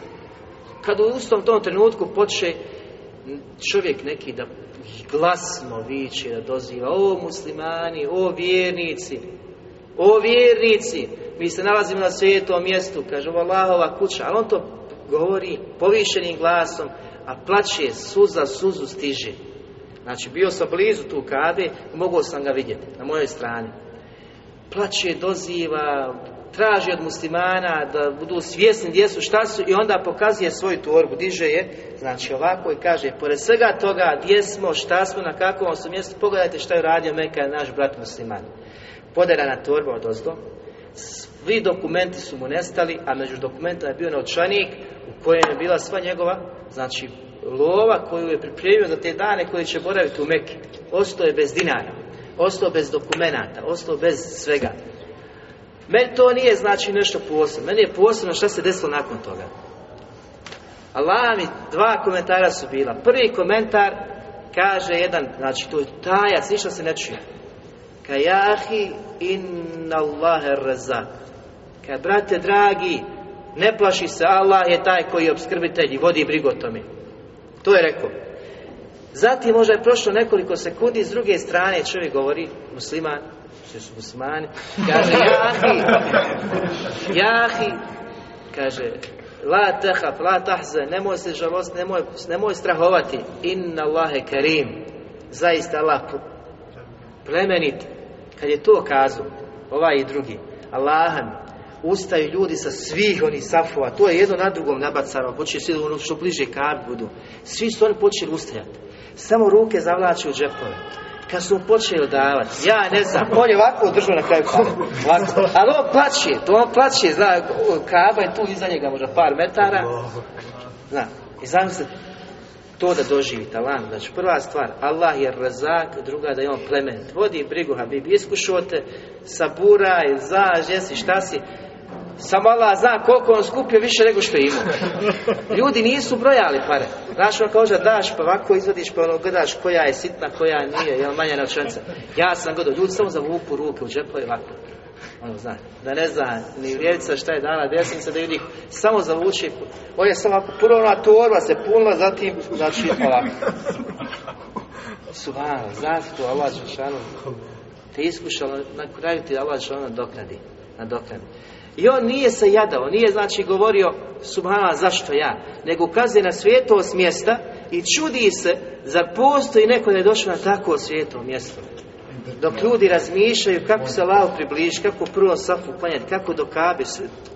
Kad u istom tom trenutku počne čovjek neki da glasno viče, da doziva, o muslimani, o vjernici, o vjernici, mi se nalazimo na svijetom mjestu, kaže Allahova kuća, ali on to govori povišenim glasom, a plaće, suza suzu stiže. Znači, bio sam blizu tu kade, mogao sam ga vidjeti, na mojoj strani. Plaće, doziva, traži od muslimana da budu svjesni gdje su, šta su i onda pokazuje svoju torbu, diže je, znači ovako i kaže, pored svega toga gdje smo, šta smo, na kakvom su mjestu, pogledajte šta je radio Meka naš brat musliman. Poderana torba od ozdo, svi dokumenti su mu nestali, a među dokumentima je bio novčanik u kojem je bila sva njegova, znači lova koju je pripremio za te dane koji će boraviti u Meki. Ostao je bez dinara, ostao bez dokumenata, ostao bez svega. Meni to nije znači nešto posebno. Meni je posebno šta se desilo nakon toga. Allah mi dva komentara su bila. Prvi komentar kaže jedan, znači to je tajac, ništa se ne čuje. Ka jahi inna Allahe razak. Ka brate dragi, ne plaši se, Allah je taj koji je obskrbitelj i vodi tome. To je rekao. Zatim možda je prošlo nekoliko sekundi, s druge strane čovjek govori, musliman, su muslimani, kaže, jahi, jahi, kaže, la tehaf, la tahze, nemoj se žalost, nemoj, nemoj strahovati, inna Allahe karim, zaista Allah plemenit, kad je to kazao, ovaj i drugi, Allahan, ustaju ljudi sa svih onih safova, to je jedno na drugom nabacano, počne svi ono što bliže kad budu, svi su oni počeli ustajati, samo ruke zavlače u džepove, kad su počeli davati, ja ne znam, on je ovako držao na kraju ovako, ali on plaće, to on plaće, zna, kaba je tu iza njega možda par metara, zna, i zamislite, to da doživi talan, znači prva stvar, Allah je razak, druga da je on plemenit, vodi brigu Habib, iskušao te, saburaj, zaž, jesi, šta si, samo Allah zna koliko on skupio više nego što ima. <laughs> Ljudi nisu brojali pare. Znaš, on kaže daš pa ovako izvadiš pa ono gledaš koja je sitna, koja nije, jel manja novčanica. Ja sam gledao, ljudi samo zavuku ruke u džepove ovako. Ono zna, da ne zna ni ljevica šta je dala desnica, da ljudi samo zavuči. On je samo prvo ona torba se punila, zatim, znači ovako. Subhano, znači to Allah Žešanu te iskušalo, na kraju ti Allah Žešanu nadoknadi. nadoknadi. I on nije se jadao, nije znači govorio subhana zašto ja, nego ukazuje na svijetost mjesta i čudi se zar postoji neko da je došao na takvo svijeto mjesto. Dok ljudi razmišljaju kako se lao približi, kako prvo safu klanjati, kako do kabe.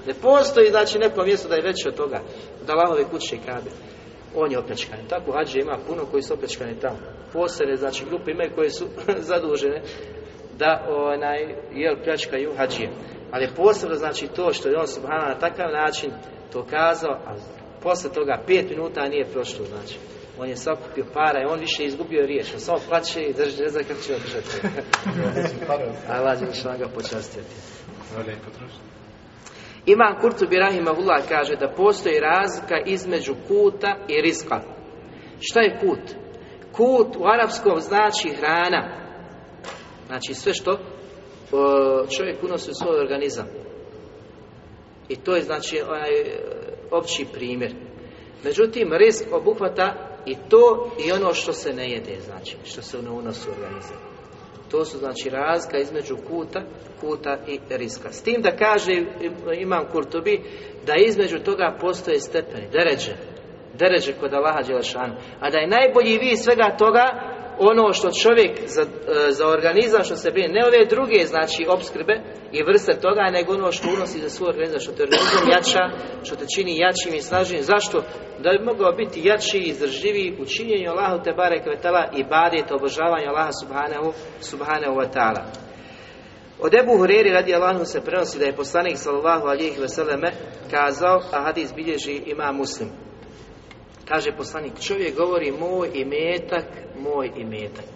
Ne postoji znači neko mjesto da je veće od toga, da lahove kuće i kabe. On je opljačkan. Tako hađe ima puno koji su opljačkani tamo. Posere, znači grupe imaju koje su <laughs> zadužene da onaj, jel, pljačkaju hađije. Ali je posebno znači to što je on subhana na takav način to kazao, a posle toga pet minuta nije prošlo, znači. On je sakupio para i on više izgubio riječ. On samo plaće i drži, ne zna kako će održati. <laughs> Allah će ga počastiti. Imam Kurtubi Rahimahullah kaže da postoji razlika između kuta i riska. Šta je kut? Kut u arapskom znači hrana. Znači sve što čovjek unosi u svoj organizam. I to je znači onaj opći primjer. Međutim, risk obuhvata i to i ono što se ne jede, znači, što se ne unosi u organizam. To su znači razlika između kuta, kuta i riska. S tim da kaže imam Kurtobi da između toga postoje stepeni, deređe, deređe kod Allaha Đelešanu. A da je najbolji vi svega toga ono što čovjek za, e, za organizam što se brine, ne ove druge znači opskrbe i vrste toga, nego ono što unosi za svoj organizam, što te organizam jača, što te čini jačim i snažnim. Zašto? Da bi mogao biti jači i izdržljiviji u činjenju Allahu te barek vetala i badet obožavanja Allaha subhanahu, subhanahu wa ta'ala. Od Ebu Hureri radi Allahu se prenosi da je poslanik sallallahu alihi vseleme kazao, a hadis bilježi ima muslim. Kaže poslanik, čovjek govori moj imetak, moj imetak.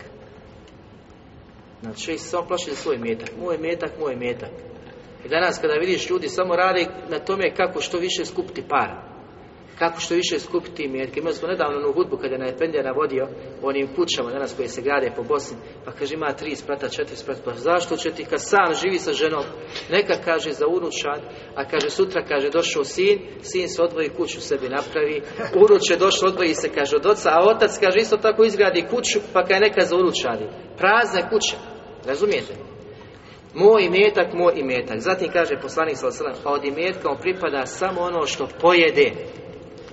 Znači, čovjek se samo plaši za svoj imetak. Moj imetak, moj imetak. I danas kada vidiš ljudi samo rade na tome kako što više skupiti para kako što više skupiti imetke. Imali smo nedavno onu hudbu kada je na Efendija navodio onim kućama danas koje se grade po Bosni, pa kaže ima tri sprata, četiri sprata, pa zašto će ti kad sam živi sa ženom, neka kaže za unučad, a kaže sutra kaže došao sin, sin se odvoji kuću sebi napravi, unuč je došao odvoji se kaže od oca, a otac kaže isto tako izgradi kuću, pa kaj neka za unučadi. Prazne kuće, razumijete? Moj imetak, moj imetak. Zatim kaže poslanik sallallahu a od imetka on pripada samo ono što pojede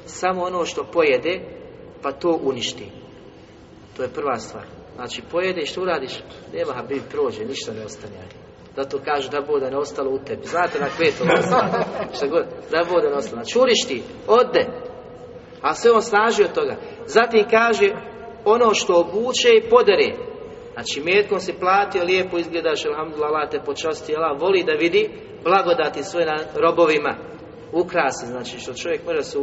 samo ono što pojede, pa to uništi. To je prva stvar. Znači, pojede što uradiš, nema habib prođe, ništa ne ostane. Zato kaže da bude ne ostalo u tebi. Znate na kvetu <laughs> Šta god, da bude ne ostalo. Znači, uništi, ode. A sve on snaži od toga. Zatim kaže ono što obuče i podere. Znači, metkom si platio, lijepo izgledaš, alhamdulillah, te počasti, Allah voli da vidi blagodati svoje na robovima ukrasi, znači što čovjek može se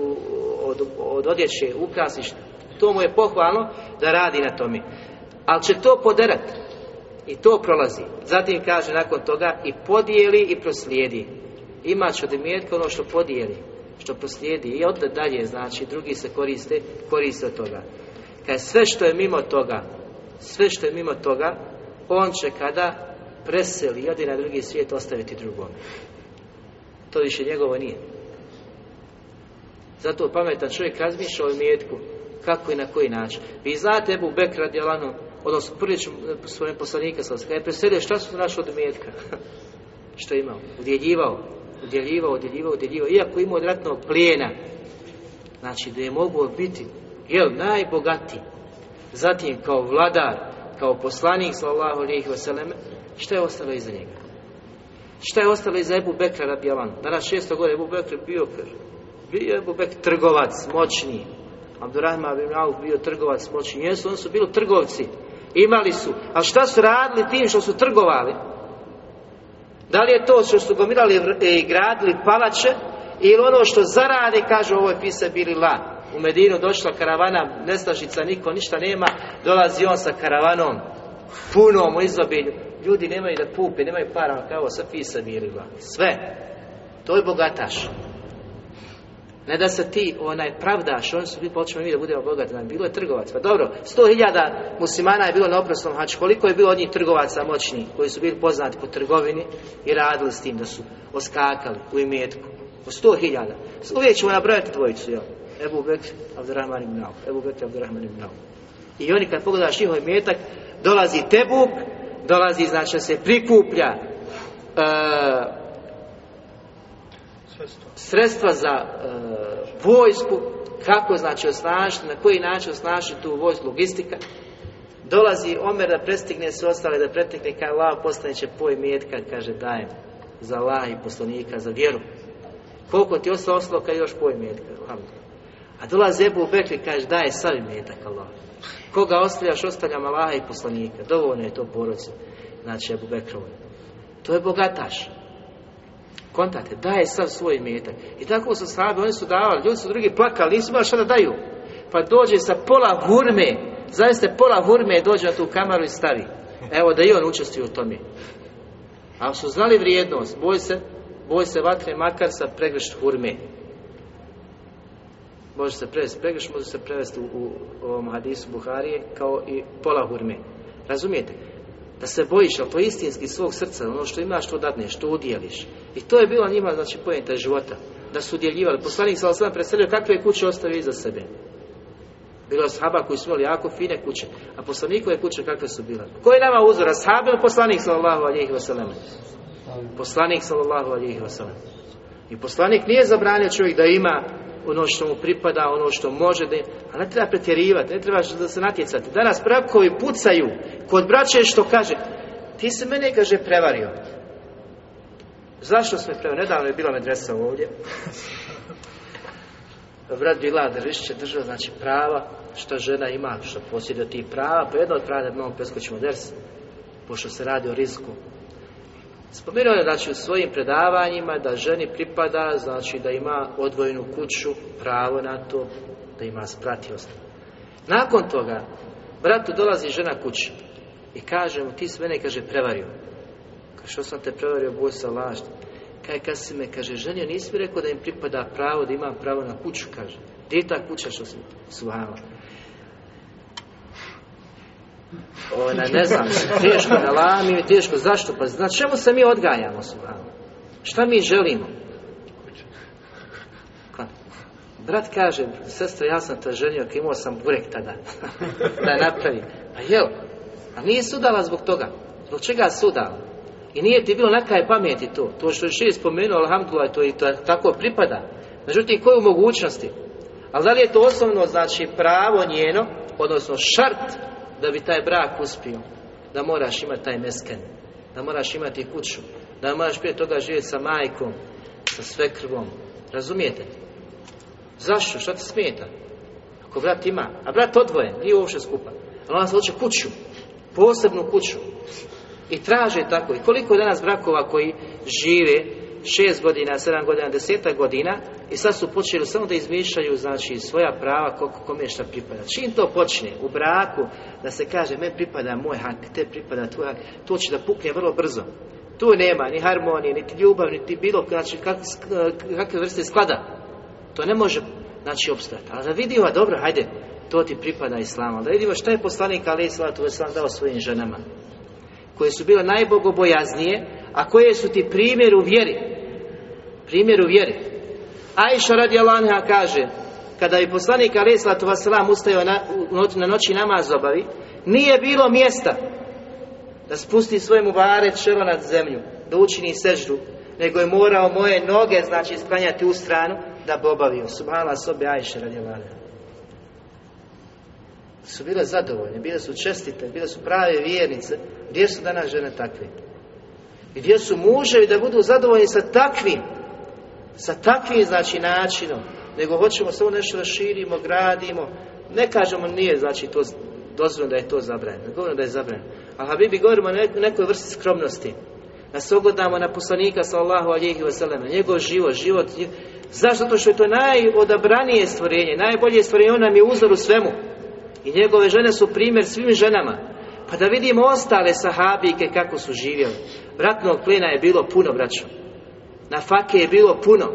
od, od odjeće ukrasi, to mu je pohvalno da radi na tome. Ali će to poderati i to prolazi. Zatim kaže nakon toga i podijeli i proslijedi. Ima od imetka ono što podijeli, što proslijedi i od dalje, znači drugi se koriste, koriste od toga. Kad sve što je mimo toga, sve što je mimo toga, on će kada preseli i ode na drugi svijet ostaviti drugom. To više njegovo nije. Zato pametan čovjek razmišlja o imetku, kako i na koji način. Vi znate Ebu Bekr radijalanu, odnosno prvi svojim poslanika kada je preselio, šta su našli od imetka? <laughs> što je imao? Udjeljivao, udjeljivao, udjeljivao, udjeljivao. Iako imao od ratnog plijena, znači da je mogao biti, jel, najbogatiji. Zatim kao vladar, kao poslanik sallallahu alejhi ve selleme, šta je ostalo iza njega? Šta je ostalo iza Ebu Bekra radijalanu? Danas šesto godine Ebu Bekr bio bio je Bubek trgovac, moćni. Abdurrahman bin Auf bio trgovac, moćni. Jesu, oni su bili trgovci. Imali su. A šta su radili tim što su trgovali? Da li je to što su gomilali i gradili palače ili ono što zarade, kažu ovo je pisa bili la. U Medinu došla karavana, nestašica, niko, ništa nema, dolazi on sa karavanom, punom u izobilju. Ljudi nemaju da pupe, nemaju para, kao sa pisa bili. Sve. To je bogataš. Ne da se ti onaj pravdaš, oni su bili počeli mi da budemo bogati, bilo je trgovac. Pa dobro, sto hiljada muslimana je bilo na oprosnom haču, koliko je bilo od njih trgovaca moćni, koji su bili poznati po trgovini i radili s tim da su oskakali u imetku. Po sto hiljada. Uvijek ćemo nabrojati dvojicu, jel? Ebu Bekr, Abdurrahman ibn Auf. Ebu Bekr, Abdurrahman ibn Auf. I oni kad pogledaš njihov imetak, dolazi Tebuk, dolazi, znači, se prikuplja uh, sredstva za e, vojsku, kako znači osnažiti, na koji način osnažiti tu vojsku, logistika. Dolazi Omer da prestigne sve ostale, da pretekne kaj Allah postane će poj metka, kaže dajem za Allah i poslanika, za vjeru. Koliko ti ostalo kad još poj metka, A dolazi Ebu Bekri kaže daje savi metak Allah. Koga ostavljaš, ostavljam Allaha i poslanika. Dovoljno je to porodce. Znači Ebu Bekrovo. To je bogataš. Kontate, daje sav svoj metak. I tako su sahabi, oni su davali, ljudi su drugi plakali, nisu imali šta da daju. Pa dođe sa pola hurme, zaista pola hurme dođe na tu kamaru i stavi. Evo da i on učestvuje u tome. A su znali vrijednost, boj se, boj se vatre makar sa pregršt hurme. Može se prevesti pregršt, može se prevesti u, u, ovom hadisu Buharije kao i pola hurme. Razumijete? Da se bojiš, ali to istinski svog srca, ono što imaš, to dadneš, što udjeliš. I to je bilo njima, znači, pojenta života. Da su udjeljivali. Poslanik sa osam predstavljaju kakve kuće ostavio iza sebe. Bilo je sahaba koji su imali jako fine kuće. A poslanikove kuće kakve su bile? Ko je nama uzor? Ashab ili poslanik sallallahu alihi wasallam? Poslanik sallallahu alihi wasallam. I poslanik nije zabranio čovjek da ima ono što mu pripada, ono što može da a ne treba pretjerivati, ne treba da se natjecati. Danas brakovi pucaju kod braće što kaže, ti se mene, kaže, prevario. Zašto me prevario? Nedavno je bila medresa ovdje. Brat Bila Držić držao, znači, prava što žena ima, što posjeduje ti prava, pa jedno od prava da imamo preskočimo ders, pošto se radi o rizku. Spomenuo je, znači, u svojim predavanjima da ženi pripada, znači, da ima odvojenu kuću, pravo na to, da ima spratiost. Nakon toga, bratu dolazi žena kući i kaže mu, ti s mene, kaže, prevario. Što sam te prevario, boj sa lažni. Kaže, kad si me, kaže, ženio, nisi mi rekao da im pripada pravo, da imam pravo na kuću, kaže. Gdje je ta kuća što si suhava? Ona, ne znam, teško na lami, teško, zašto? Pa znači čemu se mi odgajamo suhava? Šta mi želimo? Brat kaže, sestra, ja sam te ženio, imao sam burek tada, <laughs> da napravi. Pa jel, a nije sudala zbog toga. Zbog čega sudala? I nije ti bilo nakaj pameti to. To što je še spomenuo, alhamdulillah, to i to tako pripada. Međutim, koje mogućnosti? Ali da li je to osnovno, znači, pravo njeno, odnosno šart da bi taj brak uspio? Da moraš imati taj mesken, da moraš imati kuću, da moraš prije toga živjeti sa majkom, sa svekrvom. Razumijete? Zašto? Šta ti smeta? Ako brat ima, a brat odvojen, nije uopšte skupa. Ali on se hoće kuću, posebnu kuću. I traže tako. I koliko je danas brakova koji žive šest godina, sedam godina, desetak godina i sad su počeli samo da izmišljaju znači svoja prava koliko kome šta pripada. Čim to počne u braku da se kaže me pripada moj hak, te pripada tvoj hak, to će da pukne vrlo brzo. Tu nema ni harmonije, niti ljubav, niti bilo znači, kakve vrste sklada. To ne može znači opstati. Ali da vidimo, dobro, hajde, to ti pripada islamu. Da vidimo šta je poslanik Ali Islatu Islam dao svojim ženama. Koje su bile najbogobojaznije, a koje su ti primjer u vjeri. Primjer u vjeri. Ajša radi Anha kaže, kada je poslanik Ali Islatu Islam ustajao na, na noći namaz obavi, nije bilo mjesta da spusti svoje mubare čelo nad zemlju, da učini seždu, nego je morao moje noge, znači, sklanjati u stranu, da bi obavio. Subhala sobe Ajše radijalane. Su bile zadovoljne, bile su čestite, bile su prave vjernice. Gdje su danas žene takve? Gdje su muževi da budu zadovoljni sa takvim, sa takvim znači načinom, nego hoćemo samo nešto da širimo, gradimo. Ne kažemo nije znači to dozvoljeno da je to zabranjeno, govorimo da je zabranjeno. A Habibi govorimo o nekoj vrsti skromnosti. Da se ogodamo na poslanika sallahu alihi wasallam, njegov život, život Zašto? Zato što je to najodabranije stvorenje, najbolje stvorenje, on nam je uzor u svemu. I njegove žene su primjer svim ženama. Pa da vidimo ostale sahabike kako su živjeli. Vratnog plena je bilo puno, braćo. Na fake je bilo puno.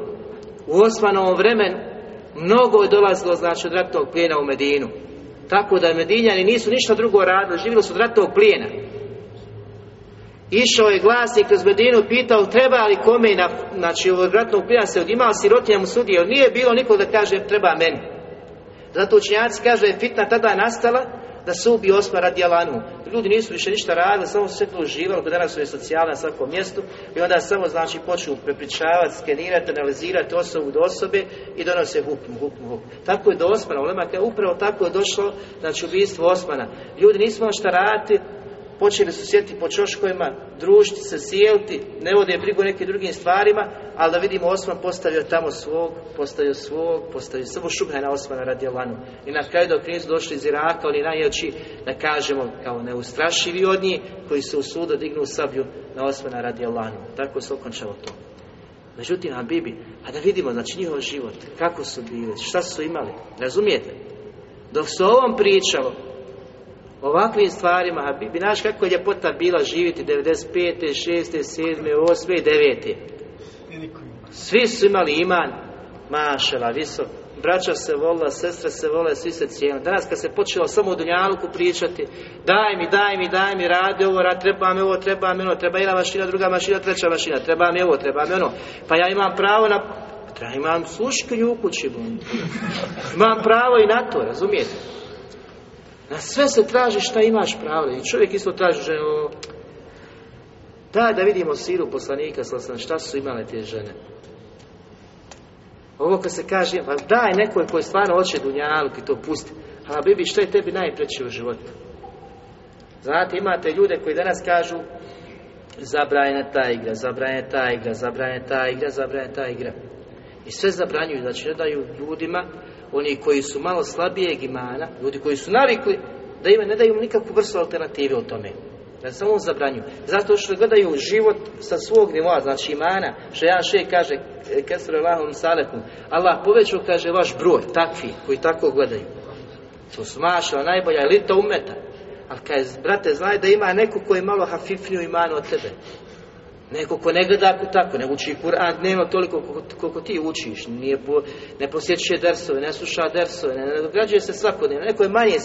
U Osmanovom vremenu mnogo je dolazilo, znači, od ratnog plijena u Medinu. Tako da Medinjani nisu ništa drugo radili, živjeli su od ratnog plijena. Išao je glasnik kroz Medinu, pitao treba li kome na, znači ovog ratnog plina se odimao sirotinja mu sudio. Nije bilo nikog da kaže treba meni. Zato učenjaci kaže je fitna tada nastala da se ubi Osma radi Alanu. Ljudi nisu više ništa radili, samo su se tu uživali, kod danas su je socijala na svakom mjestu i onda samo znači počnu prepričavati, skenirati, analizirati osobu do osobe i donose hukm, hukm, hukm. Tako je do Osmana, ulema upravo tako je došlo, znači ubijstvo Osmana. Ljudi nismo šta raditi, počeli su sjetiti po čoškovima, družiti se, sjeliti, ne vode brigu nekim drugim stvarima, ali da vidimo Osman postavio tamo svog, postavio svog, postavio samo Šubhena Osmana radi Alanu. I na kraju dok nisu došli iz Iraka, oni najjači, da kažemo, kao neustrašivi od njih, koji su u sudu dignu sablju na Osmana radi Alanu. Tako se okončalo to. Međutim, Habibi, a da vidimo, znači njihov život, kako su bili, šta su imali, razumijete? Dok se o ovom pričalo, ovakvim stvarima, a bi, naš kako je ljepota bila živjeti 95. 6. 7. 8. 9. Svi su imali iman, mašala, visok. Braća se volila, sestre se vole, svi se cijeli. Danas kad se počelo samo o Dunjaluku pričati, daj mi, daj mi, daj mi, radi ovo, rad, treba mi ovo, treba mi ono, treba jedna mašina, druga mašina, treća mašina, treba mi ovo, treba mi ono. Pa ja imam pravo na... Pa ja imam sluškinju u kući, imam pravo i na to, razumijete? Na sve se traži šta imaš pravo. I čovjek isto traži ženu. Da, da vidimo siru poslanika, slasna, šta su imale te žene. Ovo kad se kaže, pa daj nekoj koji stvarno hoće dunjaluk i to pusti. A bibi, što je tebi najpreće u životu? Znate, imate ljude koji danas kažu zabranjena ta igra, zabranjena ta igra, zabranjena ta igra, zabranjena ta igra. I sve zabranjuju, znači ne daju ljudima, oni koji su malo slabijeg imana, ljudi koji su navikli, da ima, ne daju nikakvu vrstu alternative o tome. Da samo zabranju. Zato što gledaju život sa svog nivoa, znači imana, što jedan šej kaže, Kesre Allahom Salekum, Allah povećao, kaže, vaš broj, takvi, koji tako gledaju. To su mašala, najbolja elita umeta. Ali kaj, brate, znaj da ima neko koji je malo hafifniju imanu od tebe. Neko ko ne gleda ako tako, ne uči Kur'an dnevno toliko koliko, ti učiš, nije po, ne posjećuje dersove, ne sluša dersove, ne, ne dograđuje se svakodnevno, neko je manje,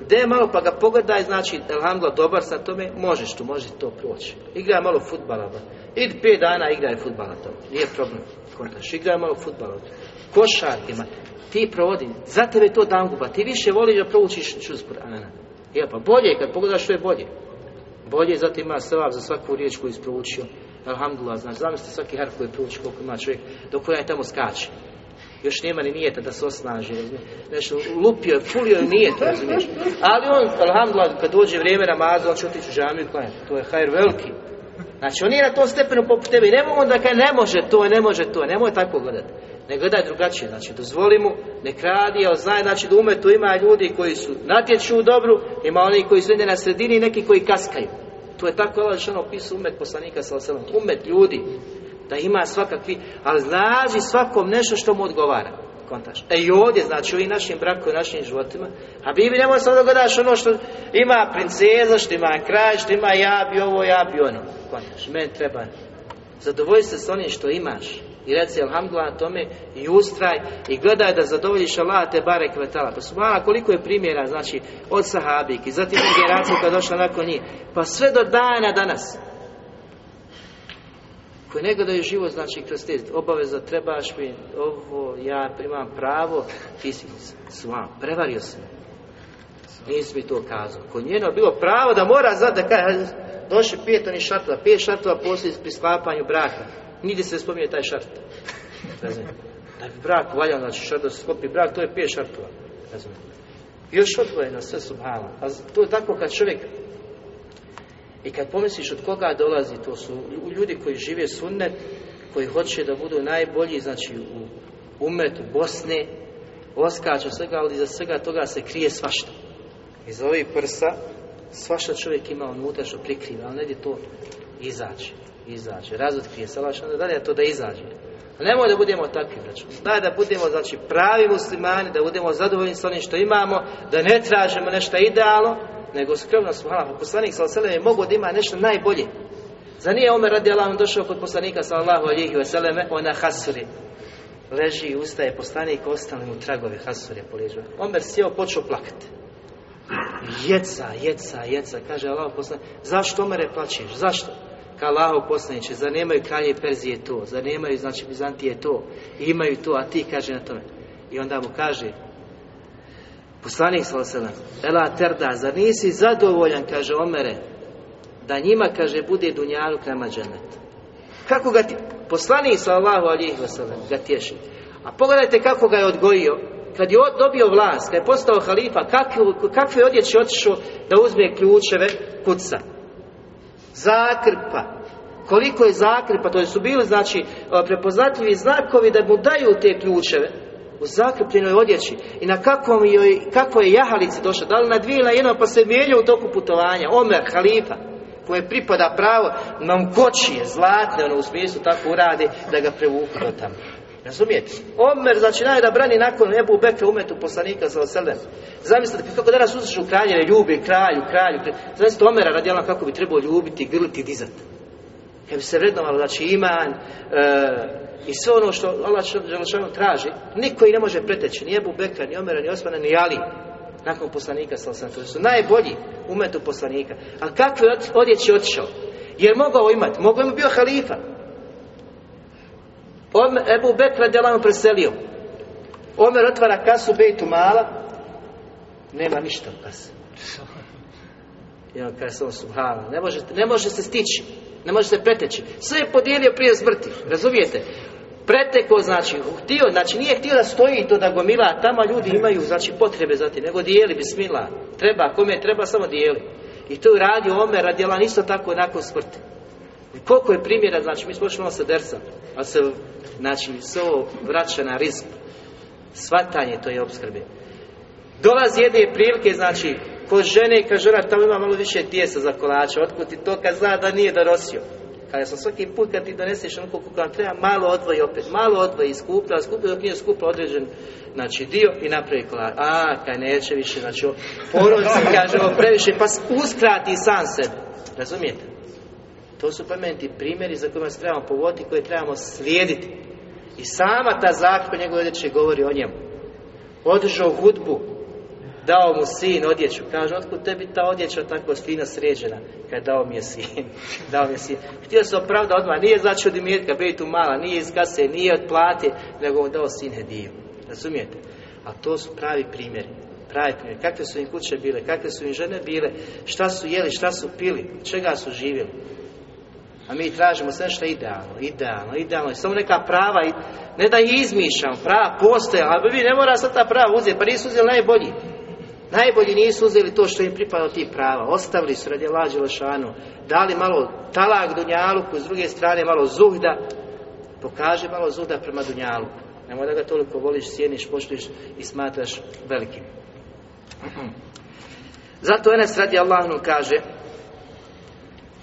gdje je malo pa ga pogledaj, znači, alhamdulillah, dobar sa tome, možeš tu, može to proći. Igraj malo futbala, ba. Idi pet dana igraj futbala to, nije problem, kontaš, igraj malo futbala. Košarkima, ti provodi, za tebe to danguba, ti više voliš da proučiš čuz Kur'ana. Je, pa bolje, kad pogledaš što je bolje. Bolje, zato ima sevap za svaku riječ koju isproučio. Alhamdulillah, znači, zamislite svaki harf koji prouči koliko ima čovjek, dok koja je tamo skače. Još nema ni nijeta da se osnaži, nešto lupio je, fulio je nijet, razumiješ. Ali on, alhamdulillah, kad dođe vrijeme namaza, on će otići u džamiju klanjati. To je hajr veliki. Znači, on nije na tom stepenu poput tebe. I nemoj onda kaj ne može to, ne može to, nemoj tako gledati. Ne gledaj drugačije, znači dozvoli mu, ne kradi, ali znaj znači da umetu ima ljudi koji su natječu u dobru, ima oni koji su na sredini i neki koji kaskaju. To je tako Allah što opisao umet poslanika sa oselom. Umet ljudi, da ima svakakvi, ali znaži svakom nešto što mu odgovara. Kontaš. E i ovdje, znači u našim brakovima, našim životima, a Bibi nemoj samo da gledaš ono što ima princeza, što ima kraj, što ima ja bi ovo, ja bi ono. Kontaš, meni treba. Zadovolji se s onim što imaš i reci alhamdulillah tome i ustraj i gledaj da zadovoljiš Allah te bare kvetala. Pa subhana koliko je primjera, znači od sahabiki, zatim generacija koja je došla nakon njih, pa sve do dana danas. Koji ne gledaju život, znači kroz te obaveza, trebaš mi ovo, ja primam pravo, ti si svam, prevario sam. Nisi mi to kazao. Kod njeno bilo pravo da mora znati da kaže, došli pet onih šartova, pet šartova poslije pri sklapanju braka. Nigdje se spominje taj šart. Da bi brak valjao, znači šart da se sklopi brak, to je pet šartova. Razumije. Još odvojeno sve subhano. A to je tako kad čovjek i kad pomisliš od koga dolazi, to su ljudi koji žive sunnet, koji hoće da budu najbolji, znači u umetu Bosne, oskaču svega, ali iza svega toga se krije svašta. Iz ovih prsa svašta čovjek ima unutra što prikriva, ali ne to izaći izađe, razotkrije se Allah onda dalje to da izađe. Nemoj da budemo takvi, znači. Daj da budemo, znači, pravi muslimani, da budemo zadovoljni s onim što imamo, da ne tražimo nešto idealno, nego skromno smo, hvala, poslanik sallallahu je mogo da ima nešto najbolje. Za nije Omer radi Allah došao kod poslanika sallallahu alihi vseleme, ona hasuri. Leži i ustaje poslanik, ostali mu tragovi hasure po leđu. Omer sjeo, počeo plakati. Jeca, jeca, jeca, kaže Allah poslanik, zašto Omere plaćeš, zašto? Ka Allahov poslaniče, zar nemaju kralje Perzije to, zar nemaju, znači, Bizantije to, imaju to, a ti kaže na tome. I onda mu kaže, poslanik sallallahu Ela terda, zar nisi zadovoljan, kaže Omere, da njima, kaže, bude dunjalu prema dženet. Kako ga ti, poslanik sallallahu alihi wasallam ga tješi. A pogledajte kako ga je odgojio, kad je dobio vlast, kad je postao halifa, kakve odjeće otišao da uzme ključeve kuca zakrpa. Koliko je zakrpa, to su bili znači prepoznatljivi znakovi da mu daju te ključeve u zakrpljenoj odjeći i na kakvom joj, kako je jahalici došla, da li na dvije na jedno pa se mijenja u toku putovanja, Omer, halifa, koje pripada pravo, nam kočije, zlatne, ono u smislu tako uradi da ga prevuku do tamo. Razumijete? Omer, znači naj da brani nakon Ebu Bekra umetu poslanika za oselem. Zamislite kako danas uzvišu kraljeve, ljubi kralju, kralju. kralju. Zamislite Omera radi Allah kako bi trebao ljubiti, grliti, dizati. Kad bi se vrednovalo, znači iman e, i sve ono što Allah Želešanu traži, niko i ne može preteći, ni Ebu Bekra, ni Omera, ni Osmana, ni Ali. Nakon poslanika sa to su najbolji umetu poslanika. A kakve odjeće otišao? Jer mogao imati, mogao im bio halifa, Omer, Ebu Bekr preselio. Omer otvara kasu Bejtu Mala, nema ništa u kasu. I on kaže samo subhana, ne može, ne može se stići, ne može se preteći. Sve je podijelio prije smrti, razumijete? Preteko, znači, htio, znači nije htio da stoji to da gomila, tamo ljudi imaju, znači, potrebe za ti, nego dijeli, bismila. Treba, kome treba, samo dijeli. I to je radio Omer radijela isto tako nakon smrti. I koliko je primjera, znači, mi smo išli sa dersa, a se, znači, se ovo vraća na rizik. Svatanje to je obskrbe. Dolazi jedne prilike, znači, kod žene, kad žena tamo ima malo više tijesa za kolača, otkud ti to kad zna da nije dorosio. Kada sam svaki put kad ti doneseš ono koliko vam treba, malo odvoji opet, malo odvoji, skuplja, skuplja dok nije skupla određen znači, dio i napravi kolač. A, kaj neće više, znači, porodci, <laughs> kaže, ovo previše, pa uskrati sam sebe. Razumijete? To su pameti primjeri za kojima se trebamo povoditi, koje trebamo slijediti. I sama ta zakon njegove odjeće govori o njemu. Održao hudbu, dao mu sin odjeću. Kaže, otkud tebi ta odjeća tako fina sređena? Kad dao mi je sin. <laughs> dao mi je sin. Htio se opravda odmah. Nije znači od imetka, bej tu mala, nije iz kase, nije od plate, nego mu dao sin hediju. Razumijete? A to su pravi primjeri. Pravi primjeri. Kakve su im kuće bile, kakve su im žene bile, šta su jeli, šta su pili, čega su živjeli. A mi tražimo sve što je idealno, idealno, idealno. Samo neka prava, ne da ih izmišljam, prava postoje, ali vi ne mora sad ta prava uzeti, pa nisu uzeli najbolji. Najbolji nisu uzeli to što im pripada od tih prava. Ostavili su radi lađe lešanu. Dali malo talak Dunjaluku, s druge strane malo zuhda. Pokaže malo zuhda prema Dunjaluku. Nemoj da ga toliko voliš, sjeniš, poštuješ i smatraš velikim. <clears throat> Zato Enes radi Allahnu kaže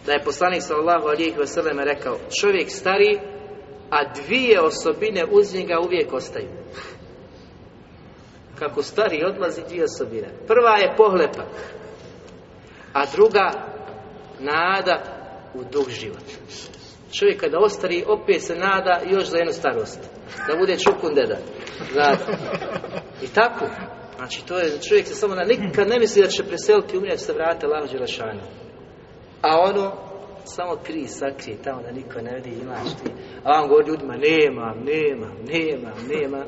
da je poslanik sallallahu alijih vseleme rekao čovjek stari, a dvije osobine uz njega uvijek ostaju kako stari odlazi dvije osobine. Prva je pohlepa, a druga nada u duh život. Čovjek kada ostari, opet se nada još za jednu starost. Da bude čukun deda. I tako. Znači, to je, čovjek se samo na nikad ne misli da će preseliti, umrijeti se vrate lađe lašanu. A ono, samo kri, sakri, tamo da niko ne vidi, imaš ti. A on govori ljudima, nemam, nemam, nemam, nemam.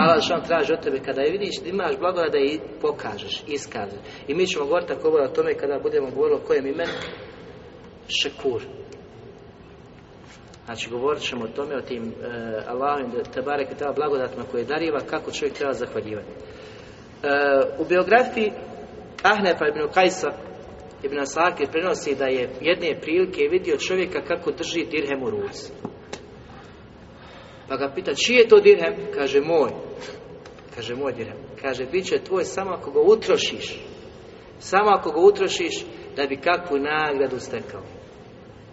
Allah što traži od tebe kada je vidiš imaš blagodat da i pokažeš, iskažeš. I mi ćemo govoriti tako o tome kada budemo govorili o kojem imenu šekur. Znači govorit ćemo o tome, o tim uh, Allahovim te barek i blagodatima koje dariva, kako čovjek treba zahvaljivati. Uh, u biografiji Ahnefa ibn Kajsa ibn Asakir prenosi da je jedne prilike vidio čovjeka kako drži dirhem u ruci. Pa ga pita, čiji je to dirhem? Kaže, moj. Kaže, moj dirhem. Kaže, bit će tvoj samo ako ga utrošiš. Samo ako ga utrošiš da bi kakvu nagradu stekao.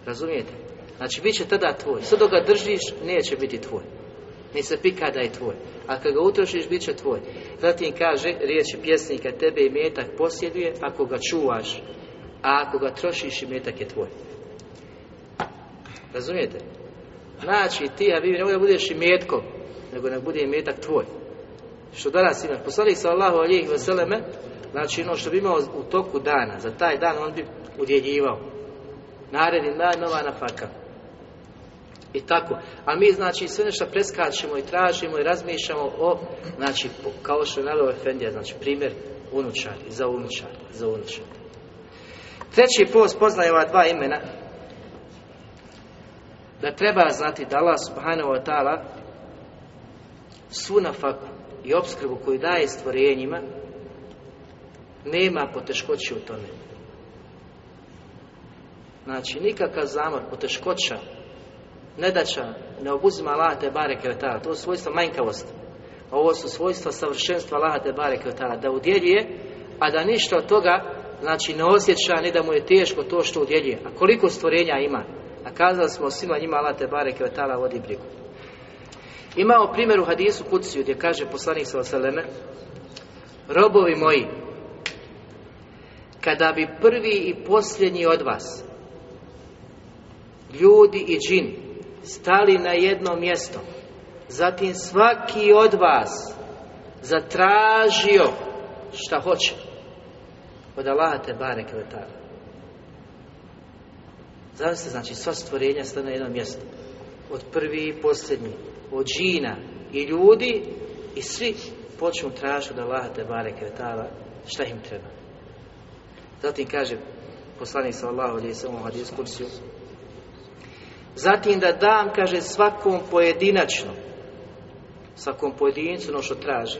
Razumijete? Znači, bit će tada tvoj. Sad dok ga držiš, neće biti tvoj. Ni se pika da je tvoj. A kad ga utrošiš, bit će tvoj. Zatim kaže, riječi pjesnika, tebe i metak posjeduje ako ga čuvaš. A ako ga trošiš, i metak je tvoj. Razumijete? Znači ti, a vi ne da budeš i nego ne bude i tvoj. Što danas imaš. Poslanik sallahu alijih veseleme, znači ono što bi imao u toku dana, za taj dan on bi udjeljivao. Naredni dan nova nafaka. I tako. A mi znači sve nešto preskačemo i tražimo i razmišljamo o, znači kao što je naveo Efendija, znači primjer unučar, za unučar, za unučar. Treći post poznaje ova dva imena, da treba znati da Allah subhanahu wa ta'ala svu nafaku i obskrbu koju daje stvorenjima nema poteškoće u tome. Znači, nikakav zamor, poteškoća, nedaća, ne obuzima Allah te bareke ta'ala. To su svojstva manjkavosti. Ovo su svojstva savršenstva Allah te bareke ta'ala. Da udjeljuje, a da ništa od toga, znači, ne osjeća ni da mu je teško to što udjeljuje. A koliko stvorenja ima? A kazali smo svima njima Allah te bareke ta'ala vodi brigu. Imamo primjer u hadisu Kuciju gdje kaže poslanik sallallahu Robovi moji, kada bi prvi i posljednji od vas, ljudi i džin, stali na jedno mjesto, zatim svaki od vas zatražio šta hoće od Allaha te bareke ta'ala Zamislite, znači, sva stvorenja stane na jednom mjestu. Od prvi i posljednji, od džina i ljudi i svi počnu tražiti da Allah te bareke kretala šta im treba. Zatim kaže poslanik sallallahu alejhi ve sellem hadis kursiju Zatim da dam, kaže, svakom pojedinačno, svakom pojedincu ono što traži.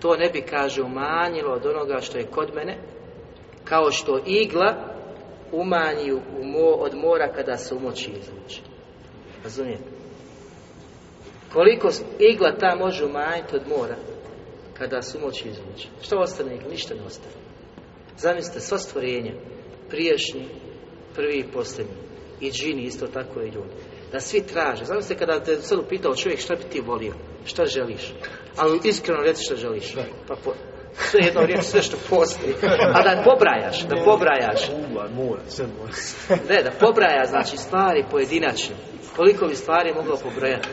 To ne bi, kaže, umanjilo od onoga što je kod mene, kao što igla umanji od mora kada se umoći izvuče. Razumijete? Koliko igla ta može umanjiti od mora kada se umoći izvuče? Što ostane igla? Ništa ne ostane. Zamislite, sva stvorenja, priješnji, prvi i posljednji, i džini isto tako i ljudi. Da svi traže. Zamislite kada te sad upitao čovjek šta bi ti volio, šta želiš, ali iskreno reci šta želiš. Pa po, sve jedno riječ, sve što postoji. A da pobrajaš, da pobrajaš. <laughs> Ne, da pobraja, znači stvari pojedinačno. Koliko bi stvari moglo pobrojati.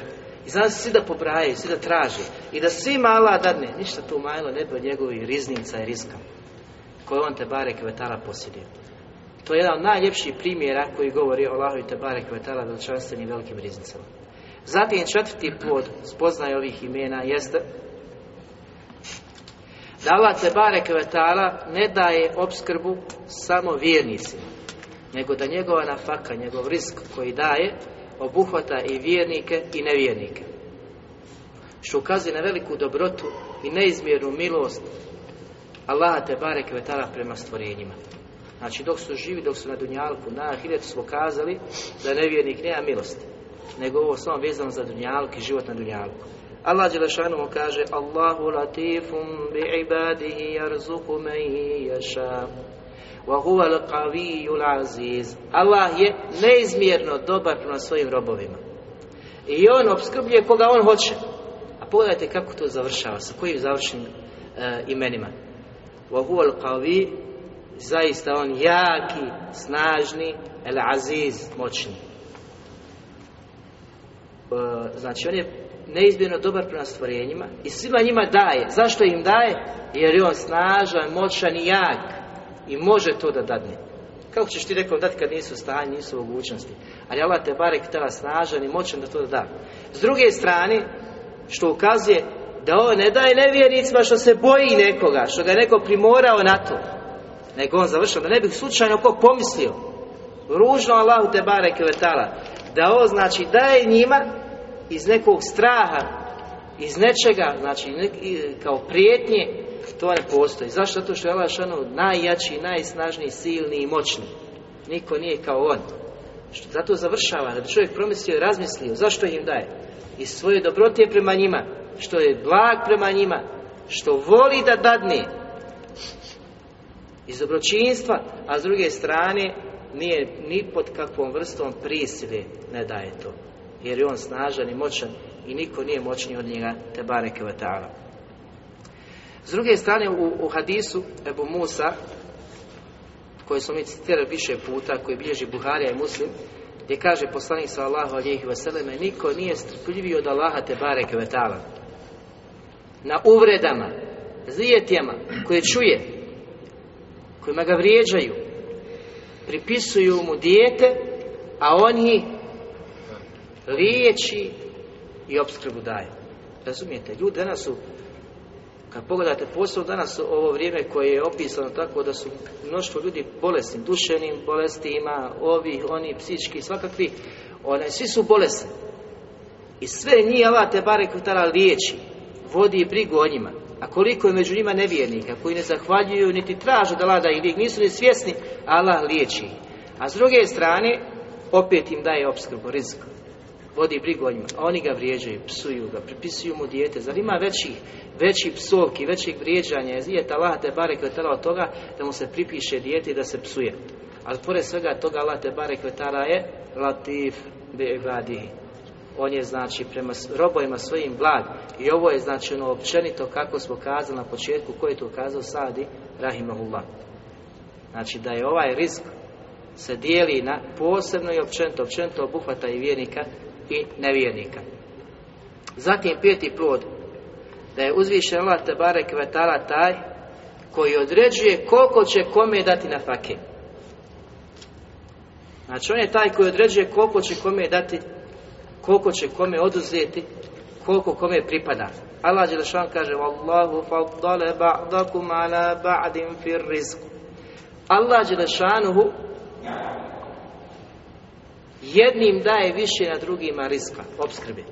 I znam se svi da pobrajaju, svi da traže. I da svi mala dadne, ništa tu majlo ne bi od njegovih riznica i riska. Koje on te bare kvetala posjeduje. To je jedan od najljepših primjera koji govori o Allahu i te bare kvetala veličanstvenim velikim riznicama. Zatim četvrti plod spoznaje ovih imena jeste da Allah te kvetala ne daje obskrbu samo vjernicima, nego da njegova nafaka, njegov risk koji daje, obuhvata i vjernike i nevjernike. Što ukazuje na veliku dobrotu i neizmjernu milost Allaha te prema stvorenjima. Znači dok su živi, dok su na Dunjalku, na Ahiretu smo kazali da nevjernik nema milosti, nego ovo samo vezano za Dunjalku i život na Dunjalku. Allah Đelešanu kaže Allahu latifum bi ibadihi jarzuku men jaša wa huwa al aziz. Allah je neizmjerno dobar prema svojim robovima. I on obskrbljuje koga on hoće. A pogledajte kako to završava sa kojim završenim e, imenima. Wa huwa al zaista on jaki, snažni el moćni. E, znači on je neizmjerno dobar prema stvorenjima i svima njima daje. Zašto im daje? Jer je on snažan, moćan i jak i može to da dadne. Kako ćeš ti rekao dati kad nisu stanje, nisu mogućnosti? Ali Allah te barek tela snažan i moćan da to da da. S druge strane, što ukazuje da ovo ne daje nevjernicima što se boji nekoga, što ga je neko primorao na to. Nego on završao, da ne bih slučajno kog pomislio. Ružno Allahu te barek letala. Da ovo znači daje njima iz nekog straha, iz nečega, znači kao prijetnje, to ne postoji. Zašto? Zato što je Allah najjači, najsnažniji, silni i moćni. Niko nije kao on. Zato završava, da bi čovjek promislio i razmislio, zašto im daje? Iz svoje dobrote prema njima, što je blag prema njima, što voli da dadne, iz dobročinstva, a s druge strane nije ni pod kakvom vrstom prisile ne daje to jer je on snažan i moćan i niko nije moćniji od njega te bareke ta'ala. S druge strane u, u hadisu Ebu Musa koji smo mi citirali više puta, koji bilježi Buharija i Muslim, gdje kaže poslanik sallahu alijih vseleme, niko nije strpljiviji od Allaha te bareke ta'ala. Na uvredama, zijetjama koje čuje, kojima ga vrijeđaju, pripisuju mu dijete, a oni liječi i opskrbu daje. Razumijete, ljudi danas su, kad pogledate posao danas ovo vrijeme koje je opisano tako da su mnoštvo ljudi bolesni, duševnim bolestima, ovi, oni, psički, svakakvi, one, svi su bolesni. I sve njih Allah te barek liječi, vodi i brigu o njima. A koliko je među njima nevjernika koji ne zahvaljuju niti traže da lada ih, nisu ni svjesni, Allah liječi. A s druge strane, opet im daje opskrbu, rizika vodi brigu o njima, a oni ga vrijeđaju, psuju ga, pripisuju mu dijete. Zar ima većih, većih psovki, većih vrijeđanja? Je Allah te bare kvetala od toga da mu se pripiše dijete i da se psuje. Ali pored svega toga Allah te bare kvetala je latif bi ibadihi. On je znači prema robojima svojim blag. I ovo je znači ono općenito kako smo kazali na početku, koji je to kazao Sadi Rahimahullah. Znači da je ovaj risk se dijeli na posebno i općenito, općenito obuhvata i vjernika i nevjernika. Zatim peti plod, da je uzvišen Allah Tebare Kvetala taj koji određuje koliko će kome dati na fake. Znači on je taj koji određuje koliko će kome dati, koliko će kome oduzeti, koliko kome pripada. Allah Đelešan kaže Wallahu faddale ba'dakum ala ba'din fir rizku. Allah Đelešanuhu Jednim daje više na drugima riska, obskrbe.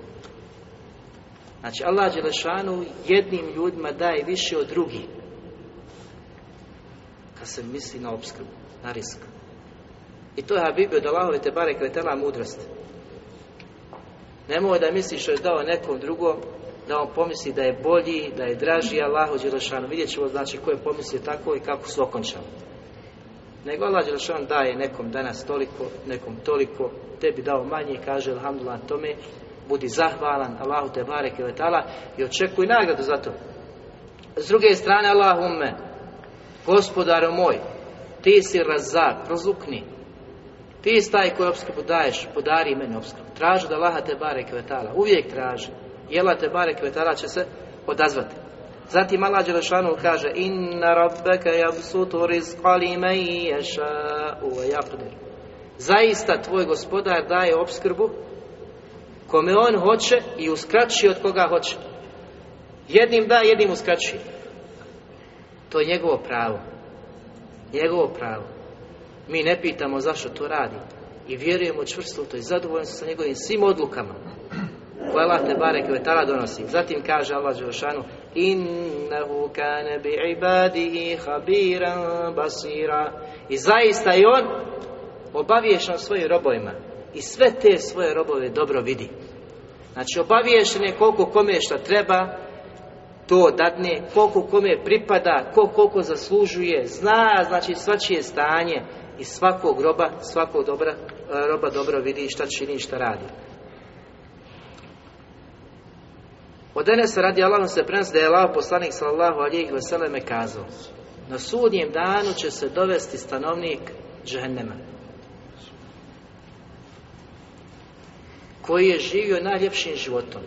Znači Allah Đelešanu jednim ljudima daje više od drugih. Kad se misli na obskrbu, na risk. I to je Habibi od Allahove te bare kretela mudrost. Nemoj da misliš što je dao nekom drugom, da on pomisli da je bolji, da je draži Allahu Đelešanu. Vidjet ćemo znači ko je pomislio tako i kako su okončali. Nego Allah Đelešanu daje nekom danas toliko, nekom toliko, tebi dao manje kaže Alhamdulillah tome, budi zahvalan Allahu te barek i letala i očekuj nagradu za to. S druge strane Allahumme, gospodaru moj, ti si razak, prozukni. Ti si taj koji opskrbu daješ, podari meni opskrbu. Traži da Allaha te barek i letala, uvijek traži. Allah te barek i letala će se odazvati. Zatim Allah Đelešanu kaže Inna rabbeka jabsutu rizqa li men yasha'u wa yaqdir. Zaista tvoj gospodar daje opskrbu kome on hoće i uskraćuje od koga hoće. Jednim da, jednim uskraćuje. To je njegovo pravo. Njegovo pravo. Mi ne pitamo zašto to radi. I vjerujemo čvrsto u to i zadovoljni sa njegovim svim odlukama. Koje Allah te barek vetala donosi. Zatim kaže Allah Đelšanu Innehu kane bi ibadihi habiran basira. I zaista i on obaviješan svojim robovima i sve te svoje robove dobro vidi. Znači obaviješen je koliko kome šta treba, to dadne, koliko kome pripada, ko koliko zaslužuje, zna znači svačije stanje i svakog roba, svakog dobra, roba dobro vidi šta čini šta radi. Od Enesa radi Allahom se prenosi da je Allah poslanik sallallahu alijih veseleme kazao Na sudnjem danu će se dovesti stanovnik džehennema koji je živio najljepšim životom,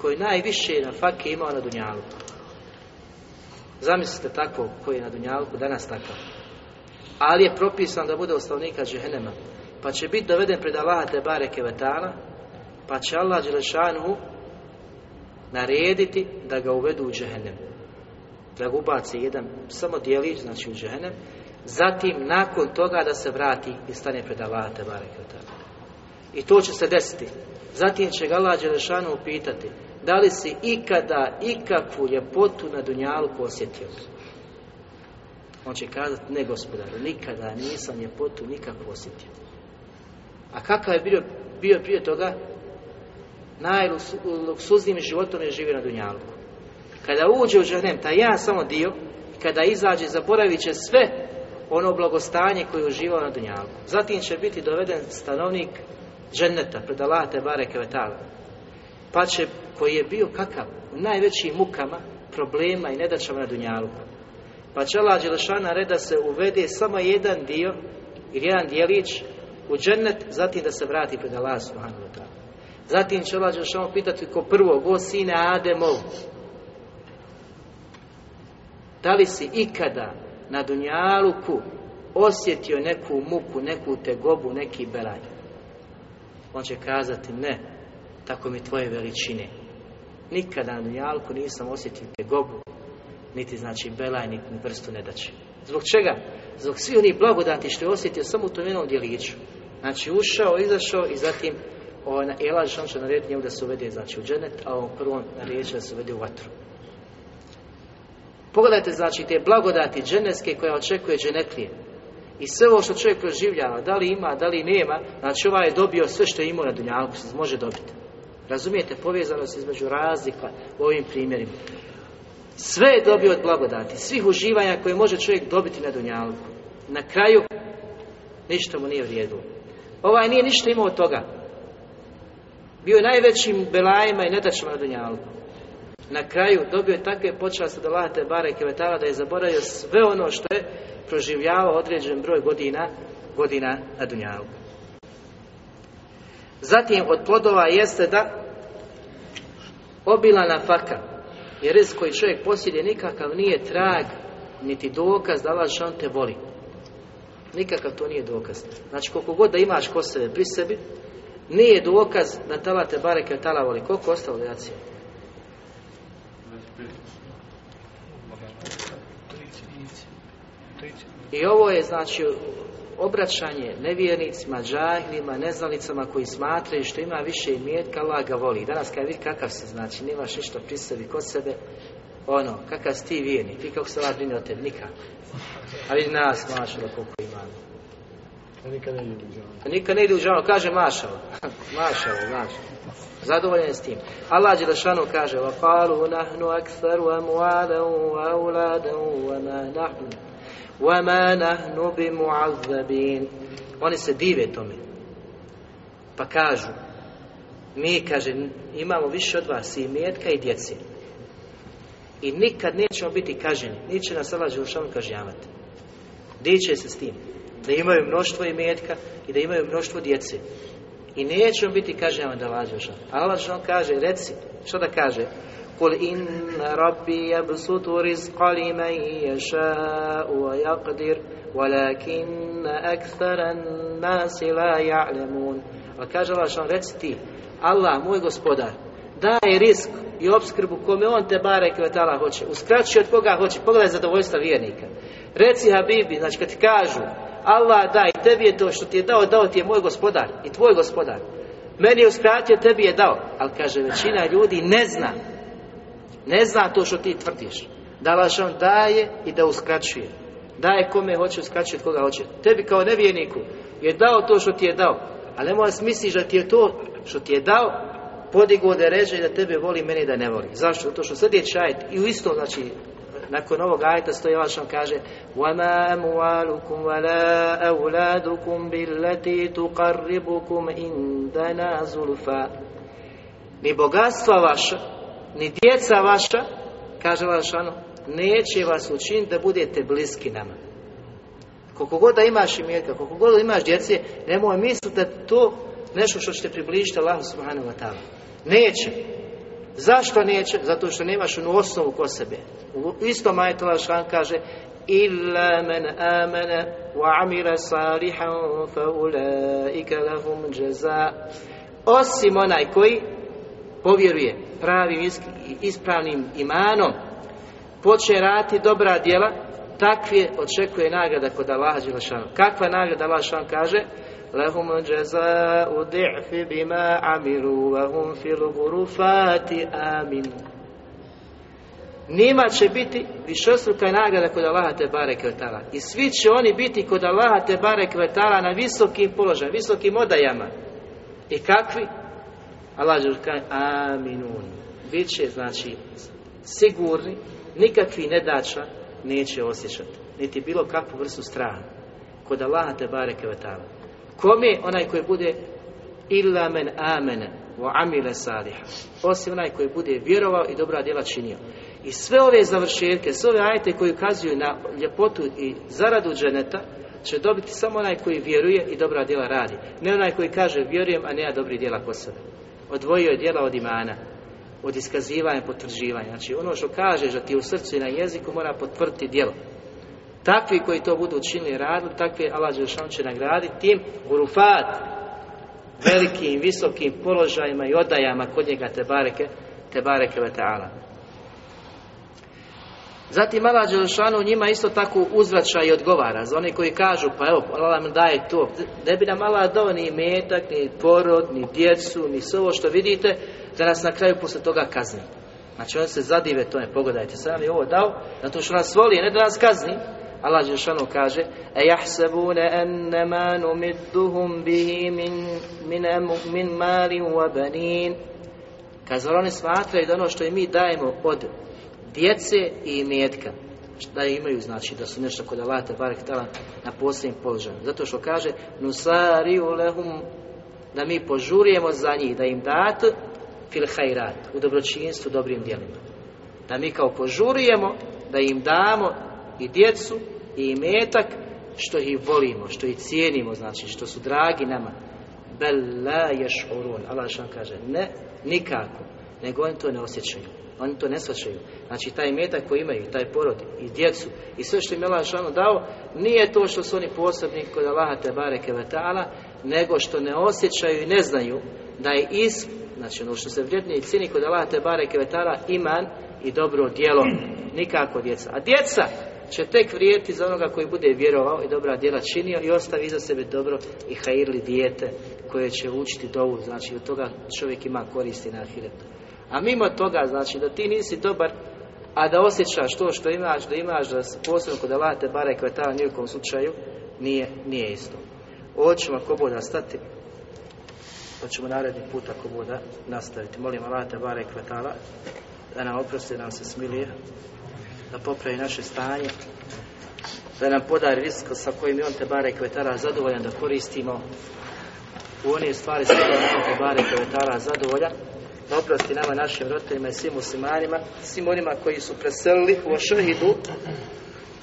koji najviše na fake imao na Dunjalu. Zamislite tako koji je na Dunjalku, danas takav. Ali je propisan da bude osnovnika džehennema. Pa će biti doveden pred Allaha te bareke vetala, pa će Allah Đelešanu narediti da ga uvedu u džehennem. Da ga ubaci jedan samo dijelić, znači u džehennem. Zatim, nakon toga da se vrati i stane pred vetala. I to će se desiti. Zatim će ga Allah Đelešanu upitati da li si ikada ikakvu ljepotu na Dunjalu posjetio? On će kazati, ne gospodaru, nikada nisam ljepotu nikakvu osjetio. A kakav je bio, bio prije toga? Najluksuznijim životom je živio na Dunjalku. Kada uđe u džahnem, taj jedan samo dio, kada izađe, zaboravit će sve ono blagostanje koje je uživao na Dunjalku. Zatim će biti doveden stanovnik dženneta pred Allah te. Pa će, koji je bio kakav, u najvećim mukama, problema i nedaćama na Dunjaluku. Pa će Allah Đelešana reda se uvede samo jedan dio ili jedan dijelić u džennet, zatim da se vrati pred Allah subhanahu. Zatim će Allah Đelešana pitati ko prvo, go sine Ademov, da li si ikada na Dunjaluku osjetio neku muku, neku tegobu, neki belaj? On će kazati ne, tako mi tvoje veličine. Nikada na Dunjalku nisam osjetio tegobu, niti znači belaj, niti vrstu nedaće. Zbog čega? Zbog svih onih blagodati što je osjetio samo u tom jednom djeliću. Znači ušao, izašao i zatim on, Elaž, on će narediti njemu da se uvede znači, u dženet, a on prvom narediti da se uvede u vatru. Pogledajte znači te blagodati dženevske koje očekuje dženetlije. I sve ovo što čovjek proživljava, da li ima, da li nema, znači ovaj je dobio sve što je imao na Dunjalku, se može dobiti. Razumijete povezanost između razlika u ovim primjerima. Sve je dobio od blagodati, svih uživanja koje može čovjek dobiti na Dunjalku. Na kraju, ništa mu nije vrijedilo. Ovaj nije ništa imao od toga. Bio najvećim belajima i netačima na Dunjalku. Na kraju dobio je takve počasti da lahate bare kevetala da je zaboravio sve ono što je proživljavao određen broj godina, godina na Dunjalku. Zatim od plodova jeste da obila nafaka, jer rizik koji čovjek posjeduje nikakav nije trag, niti dokaz da Allah šan te voli. Nikakav to nije dokaz. Znači koliko god da imaš ko sebe pri sebi, nije dokaz da tala te bareke tala voli. Koliko ostalo jacija? I ovo je znači obraćanje nevjernicima, džahilima, neznalicama koji smatraju što ima više imetka, Allah ga voli. Danas kada vidi kakav se znači, nemaš ništa pri sebi kod sebe, ono, kakav si ti vjernik, ti kako se Allah brine o tebi, nikako. A vidi nas, mašalo, koliko imamo A nikad ne ide u džanu. A nikad ne ide u džanu, kaže mašalo. <laughs> mašalo, znaš. Zadovoljan je s tim. Allah Đelešanu kaže وَقَالُوا نَحْنُ أَكْثَرُ أَمْوَالًا وَأَوْلَادًا وَمَا نَحْنُ وَمَا نَحْنُ بِمُعَذَّبِينَ Oni se dive tome. Pa kažu mi, kaže, imamo više od vas i mjetka i djece. I nikad nećemo biti kaženi. Niće nas Allah Đelešanu kažnjavati. Diće se s tim. Da imaju mnoštvo imetka i da imaju mnoštvo djece. I nećemo biti kažnjavan da lađoša. Allah što kaže, reci, što da kaže? Kul in rabbi jabsutu rizqa li man yasha'u wa yaqdir walakin akthara nasi la ja'lemun. Ali kaže Allah što reci ti, Allah, moj gospodar, daje risk i obskrbu kome on te bare kvetala hoće. Uskraćuje od koga hoće. Pogledaj zadovoljstva vjernika. Reci Habibi, znači kad ti kažu Allah da i tebi je to što ti je dao, dao ti je moj gospodar i tvoj gospodar. Meni je uskratio, tebi je dao. Ali kaže, većina ljudi ne zna. Ne zna to što ti tvrdiš. Da laš on daje i da uskraćuje. Daje kome hoće, uskraćuje koga hoće. Tebi kao nevjerniku je dao to što ti je dao. Ali nemoj smisliš da ti je to što ti je dao podigo da reže da tebe voli, meni da ne voli. Zašto? Zato što sljedeći ajet i u isto, znači, nakon ovog ajeta stoji Allah što kaže وَمَا أَمْوَالُكُمْ وَلَا أَوْلَادُكُمْ بِالَّتِي تُقَرِّبُكُمْ إِنْدَنَا زُلْفَا Ni bogatstva vaša, ni djeca vaša, kaže Allah šano, neće vas učiniti da budete bliski nama. Koliko god da imaš imetka, koliko god da imaš djece, nemoj misliti da to nešto što će te približiti Allahu subhanahu wa ta'ala. Neće. Zašto neće? Zato što nemaš onu osnovu ko sebe. U istom ajetu Allah kaže Illa men amana wa amira salihan fa ulaika lahum jaza Osim onaj koji povjeruje pravim ispravnim imanom poče raditi dobra djela takve očekuje nagrada kod Allaha Đelešanu. Kakva nagrada Allah Đelešanu kaže? Lahum jaza u di'fi bima amiru wa hum fil gurufati aminu. Nima će biti višostruka nagrada kod Allaha te bare. I svi će oni biti kod Allaha te bare na visokim položajima, visokim odajama. I kakvi? Allah kaže aminun. Biće, znači, sigurni, nikakvi nedača neće osjećati. Niti bilo kakvu vrstu straha. Kod Allaha te bare kvetala. Kome onaj koji bude illa men amene wa amile saliha. Osim onaj koji bude vjerovao i dobra djela činio. I sve ove završetke, sve ove ajete koji ukazuju na ljepotu i zaradu dženeta, će dobiti samo onaj koji vjeruje i dobra djela radi. Ne onaj koji kaže vjerujem, a nema dobri djela kod sebe. Odvojio je djela od imana, od iskazivanja, potvrđivanja. Znači ono što kažeš da ti u srcu i na jeziku mora potvrditi djelo. Takvi koji to budu učinili radili, takvi Allah Đelšan će nagraditi tim urufat, velikim, visokim položajima i odajama kod njega te bareke, te bareke. Zatim Allah Đelšanu njima isto tako uzvraća i odgovara za one koji kažu pa evo Allah nam daje to ne bi nam Allah dao ni metak, ni porod, ni djecu, ni sve ovo što vidite da nas na kraju posle toga kazni. Znači on se zadive tome, pogledajte, sad nam je ovo dao zato što nas voli, ne da nas kazni. Allah Đelšanu kaže E jahsebune ennema numidduhum bihi min, min, min malin wa banin Kaže, oni smatraju da ono što i mi dajemo od djece i imetka. Da imaju znači da su nešto kod Allah barek tala na posljednjem položaju. Zato što kaže nusari lehum da mi požurujemo za njih da im date fil hajrat u dobročinstvu dobrim djelima. Da mi kao požurujemo da im damo i djecu i imetak što ih volimo što ih cijenimo znači što su dragi nama. Bel la yashurun Allah što kaže ne nikako nego oni to ne osjećaju oni to ne shvaćaju. Znači taj metak koji imaju, taj porod i djecu i sve što im je Allah dao, nije to što su oni posebni kod Allaha te bareke nego što ne osjećaju i ne znaju da je is, znači ono što se vrijednije i cijeni kod Allaha te bareke iman i dobro djelo. Nikako djeca. A djeca će tek vrijediti za onoga koji bude vjerovao i dobra djela činio i ostavi iza sebe dobro i hajirli dijete koje će učiti dovu, znači od toga čovjek ima koristi na ahiretu. A mimo toga, znači da ti nisi dobar, a da osjećaš to što imaš, da imaš, da posebno kod Allah te bare kvetala nijekom slučaju, nije, nije isto. Ovo ćemo ako boda stati, pa ćemo naredni put ako boda nastaviti. Molim Allah te bare kvetala da nam oprosti, nam se smilije, da popravi naše stanje, da nam podari risk sa kojim je on te bare kvetala zadovoljan da koristimo u one stvari sa kojim on te bare kvetala zadovoljan da oprosti nama, našim roditeljima i svim muslimanima, svim onima koji su preselili u šehidu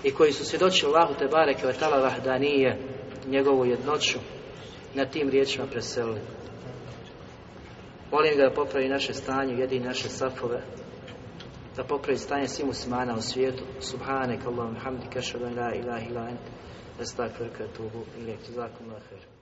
i koji su svjedočili Allahu te bareke ve ta'ala vahdanije, njegovu jednoću, na tim riječima preselili. Molim ga da popravi naše stanje, jedini naše safove, da popravi stanje svih muslimana u svijetu. Subhanek Allahum hamdika, šadu la ilaha ila ent, estakfirka tubu, ilijek, khair.